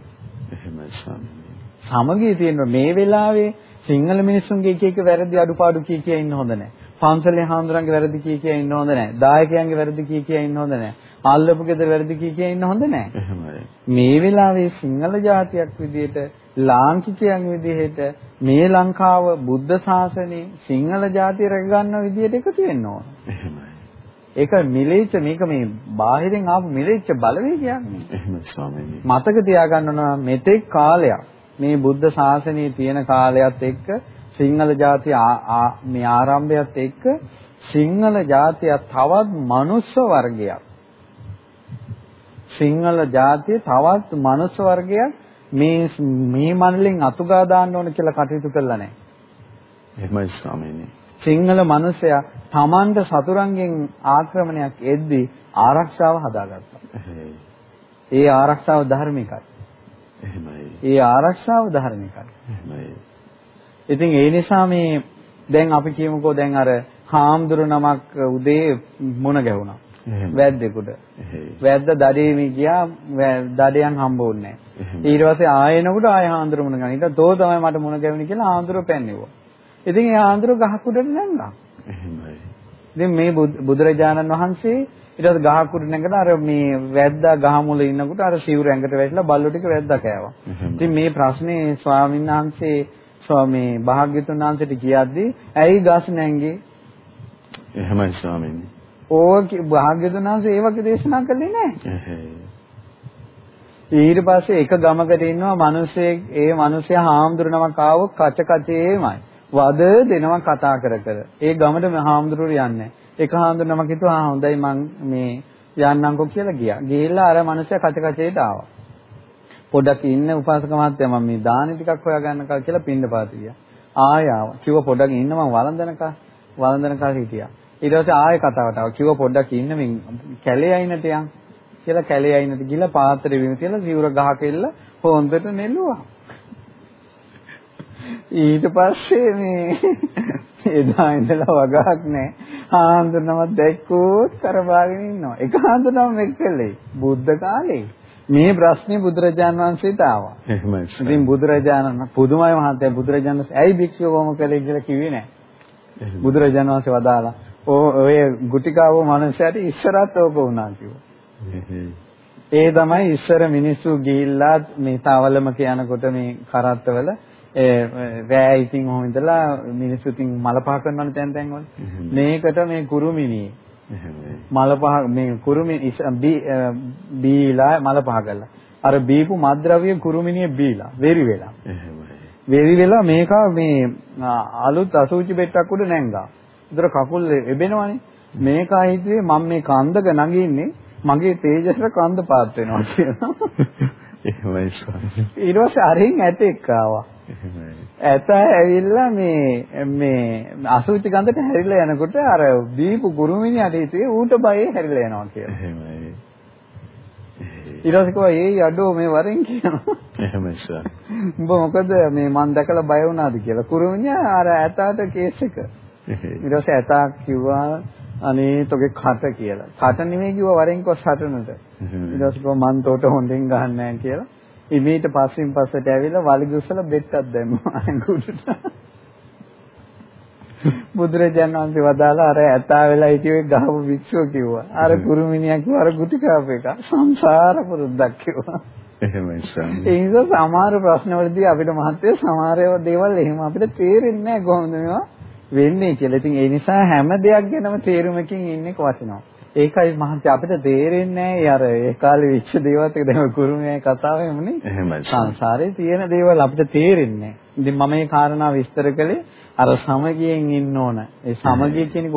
එහෙමයි ස්වාමීනි. සමගිය තියෙන මේ වෙලාවේ සිංහල මිනිස්සුන්ගේ එක එක වැරදි අඩුපාඩු කී කිය ඉන්න හොඳ නැහැ. පන්සලේ හාමුදුරන්ගේ වැරදි කී කිය ඉන්න හොඳ නැහැ. දායකයන්ගේ වැරදි කී කිය ඉන්න හොඳ නැහැ. අල්ලපු ගෙදර වැරදි කී කිය ඉන්න හොඳ නැහැ. එහෙමයි. මේ වෙලාවේ සිංහල ජාතියක් විදිහට ලාංකිකයන් විදිහට මේ ලංකාව බුද්ධ ශාසනයේ සිංහල ජාතිය රැකගන්න විදිහට එකතු වෙන්න ඕන. එහෙමයි. ඒක මිලෙච්ච මේක මේ බාහිරින් ආපු මිලෙච්ච බලවේගයක්. එහෙමයි ස්වාමීනි. මතක තියාගන්න ඕන මෙතෙක් කාලයක් මේ බුද්ධ ශාසනයේ තියෙන කාලයත් එක්ක සිංහල ජාතිය මේ ආරම්භයත් එක්ක සිංහල ජාතිය තවත් මනුස්ස වර්ගයක්. සිංහල ජාතිය තවත් මනුස්ස වර්ගයක් මේ මේ මණ්ඩලෙන් අතුගා දාන්න ඕන කියලා කටයුතු කළා නැහැ. එහෙමයි ස්වාමීනි. සිංහල මිනිසයා Tamanda සතුරන්ගෙන් ආක්‍රමණයක් එද්දී ආරක්ෂාව හදාගත්තා. ඒ ආරක්ෂාව ධර්මිකයි. එහෙමයි. ඒ ආරක්ෂාව ධර්මිකයි. එහෙමයි. ඉතින් ඒ නිසා මේ දැන් අපි කියමුකෝ දැන් අර හාමුදුරු නමක් උදේ මුණ ගැහුණා. වැද්දෙකුට. වැද්ද දඩේමි ගියා දඩයන් හම්බුන්නේ නැහැ. ඊට පස්සේ ආයෙනකොට ආයෙ හාඳුරු මුණ ගන්න. ඊට තෝ තමයි මට මුණ ගැවුනේ කියලා හාඳුරු පැන්නෙවුවා. ඉතින් ඒ හාඳුරු ගහක් උඩට නැංගා. එහෙමයි. ඉතින් මේ බුදුරජාණන් වහන්සේ ඊට පස්සේ ගහක් උඩ නැගලා අර මේ වැද්දා ගහ මුල ඉන්නකොට අර සිවුර ඇඟට වැටිලා බල්ලෝ ටික වැද්දා කෑවා. ඉතින් මේ ප්‍රශ්නේ ස්වාමීන් වහන්සේ ස්වාමී භාග්‍යතුන් වහන්සේට කියද්දි ඇයි ගස් නැංගේ? එහෙමයි ස්වාමීනි. ඕක භාග්‍යතුන් වහන්සේ ඒ වගේ දේශනා කළේ නැහැ. ඊට පස්සේ එක ගමකට ඉන්නවා මිනිස්සෙක් ඒ මිනිස්සයා හාමුදුරනමක් ආවොත් කච කචේමයි. වද දෙනවා කතා කර කර. ඒ ගමට හාමුදුරුවෝ යන්නේ. එක හාමුදුරනමක් හිතුවා හොඳයි මං මේ යන්නම්කෝ කියලා ගියා. ගිහිල්ලා අර මිනිස්සයා කච කචේට ආවා. පොඩක් ඉන්න උපාසක මහත්තයා මම මේ දානි ටිකක් හොයාගන්නකල් කියලා පින්න පාති ගියා. ආය ආවා. කිව්ව පොඩක් ඉන්න මම වළඳනකා වළඳනකා හිටියා. ඊට පස්සේ ආයෙ කතාවට ආවා. කිව්ව පොඩ්ඩක් ඉන්න මින් කැලේ අයිනට යන් කියලා කැලේ අයිනට ගිහලා පාත්‍රෙ බිම තියලා සිවුර ගහක එල්ල හොන්දට නෙළුවා. ඊට පස්සේ මේ එදා ඉඳලා වගාවක් නැහැ. ආන්දරනමක් දැක්කොත් කරබාගෙන ඉන්නවා. එක ආන්දරනම එක්කලේ බුද්ධ කාලේ. මේ ප්‍රශ්නේ බුදුරජාණන් වහන්සේට ආවා. එහෙමයි. ඉතින් බුදුරජාණන් පුදුමයි මහත්තයා බුදුරජාණන් ඇයි භික්ෂුව කොහොම කළේ කියලා කිව්වේ නැහැ. බුදුරජාණන් වහන්සේ වදාලා ඔය ගුටිකාව මනුස්සයට ඉස්සරත් ඕක වුණා කිව්වා. ඒ තමයි ඉස්සර මිනිස්සු ගිහිල්ලා මේ තවලම කියනකොට මේ කරත්තවල ඒ රෑ ඉතින් ඔහොම ඉඳලා මිනිස්සු ඉතින් මල පහ කරනවනේ තැන් තැන් වල. මේකට මේ කුරුමිනී මල පහ මේ කුරුමි බීලා මල පහ කළා. අර බීපු මද්ද්‍රව්‍ය කුරුමිනිය බීලා වෙරි වෙලා. වෙරි වෙලා මේක මේ අලුත් අසුචි බෙට්ටක් උඩ නැංගා. ඒතර කකුල් එබෙනවනේ. මේකා හිතුවේ මම මේ කන්දක නගින්නේ මගේ තේජසට කන්ද පාත් වෙනවා කියලා. [LAUGHS] එහෙමයි ස්වාමී. ඊට පස්සේ අරින් ඇතෙක් ආවා. ඇත ඇවිල්ලා මේ මේ අසුචි ගඳට හැරිලා යනකොට අර දීපු ගුරුමිනියට හිතුවේ ඌට බයේ හැරිලා යනවා කියලා. එහෙමයි. ඊට පස්සේ කිව්වා ඒ යඩෝ මේ වරෙන් කියනවා. එහෙමයි සර්. උඹ මොකද මේ මන් දැකලා බය වුණාද කියලා. කුරුමිනියා අර ඇතාට කේස් එක. ඊට පස්සේ ඇතා කිව්වා අනේ තෝගේ කට කියලා. කට නෙමෙයි කිව්වා වරෙන් කොස් හටනට. ඊට පස්සේ මං තෝට හොඳින් ගහන්නේ නැහැ කියලා. ඉමීට පස්සෙන් පස්සට ඇවිල්ලා වලිග උස්සලා බෙට්ටක් දැම්මා [LAUGHS] අඟුඩට. බුදුරජාණන් වහන්සේ වදාලා අර ඇතා වෙලා හිටියේ ගහපු වික්ෂුව කිව්වා. අර කුරුමිනියා කිව්වා අර ගුටි කාප එක. සංසාර පුරුද්දක් කිව්වා. එහෙමයි සම්. ඒ නිසා සමහර ප්‍රශ්නවලදී අපිට මහත්ය සමහර දේවල් එහෙම අපිට තේරෙන්නේ නැහැ කොහොමද මේවා වෙන්නේ කියලා. ඉතින් ඒ නිසා හැම දෙයක් ගැනම තේරුමකින් ඉන්නේ වටිනවා. ඒකයි මහත්ය අපිට තේරෙන්නේ නැහැ අර ඒ කාලේ විච්ච දේවල් එක දැන් කුරුමේ කතාව එමුනේ. එහෙමයි. සංසාරේ තියෙන දේවල් අපිට තේරෙන්නේ නැහැ. ඉතින් මම මේ කාරණා විස්තර කළේ අර සමගියෙන් ඉන්න ඕන. ඒ සමගිය කියන එක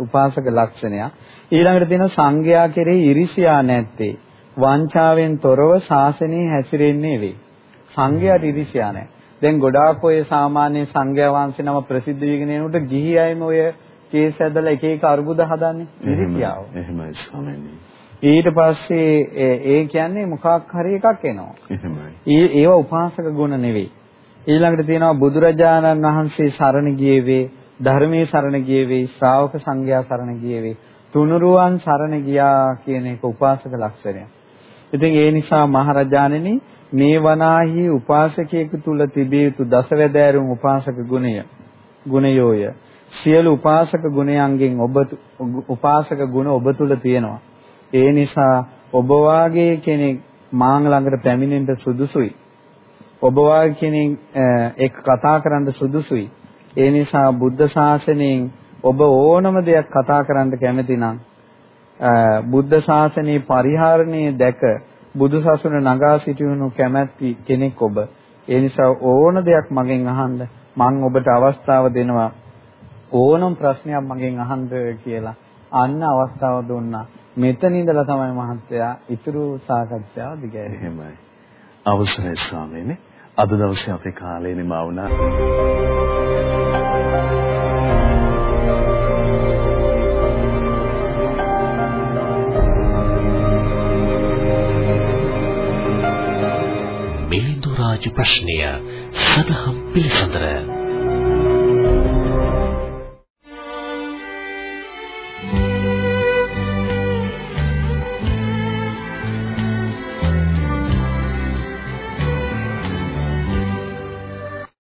උපාසක ලක්ෂණයක්. ඊළඟට තියෙන සංඝයා කෙරෙහි ඉරිසියා නැත්තේ. වංචාවෙන් තොරව ශාසනයේ හැසිරෙන්නේ වේ. සංඝයාට ඉරිසියා නැහැ. දැන් ගොඩාක් ඔය සාමාන්‍ය සංඝයා වහන්සේ නම ප්‍රසිද්ධ වෙගෙන යනකොට ගිහි අයම ඔය කේස් ඇදලා එක එක අරුබුද හදන්නේ ඉරිසියාව. එහෙමයි ස්වාමීනි. ඊට පස්සේ ඒ කියන්නේ මොකක් හරි එකක් එනවා. එහෙමයි. ඒ ඒවා උපාසක ගුණ නෙවෙයි. ඊළඟට තියෙනවා බුදුරජාණන් වහන්සේ සරණ ගියේ වේ, ධර්මයේ සරණ ගියේ වේ, ශ්‍රාවක සංඝයා සරණ ගියේ වේ, තුනුරුවන් සරණ ගියා කියන එක උපාසක ලක්ෂණයක්. ඉතින් ඒ නිසා මහරජාණෙනි මේ වනාහි උපාසකයෙකු තුල තිබිය යුතු දසවැදෑරුම් උපාසක ගුණය ගුණයෝය සියලු උපාසක ගුණයන්ගෙන් ඔබ උපාසක ගුණ ඔබ තුල තියෙනවා. ඒ නිසා ඔබ වාගේ කෙනෙක් මාං ළඟට පැමිණෙන්න සුදුසුයි. ඔබ වාගේ කෙනෙක් එක් කතා කරන්න සුදුසුයි. ඒ නිසා බුද්ධ ශාසනයෙන් ඔබ ඕනම දෙයක් කතා කරන්න කැමති නම් බුද්ධ ශාසනයේ පරිහරණය දැක බුදු සසුන නගා සිටිනු කැමැති කෙනෙක් ඔබ. ඒ නිසා ඕන දෙයක් මගෙන් අහන්න මම ඔබට අවස්ථාව දෙනවා. ඕනම ප්‍රශ්නයක් මගෙන් අහන්න කියලා අන්න අවස්ථාව දුන්නා. මෙතන ඉඳලා තමයි මහත්තයා ඊතුරු සාකච්ඡාව දිගහැරෙන්නේ. එහෙමයි. අවසරයි ස්වාමීනි. අද දවසේ අපේ කාලේ නිමා වුණා. රාජ ප්‍රශ්නය සදහම් පිළිසඳර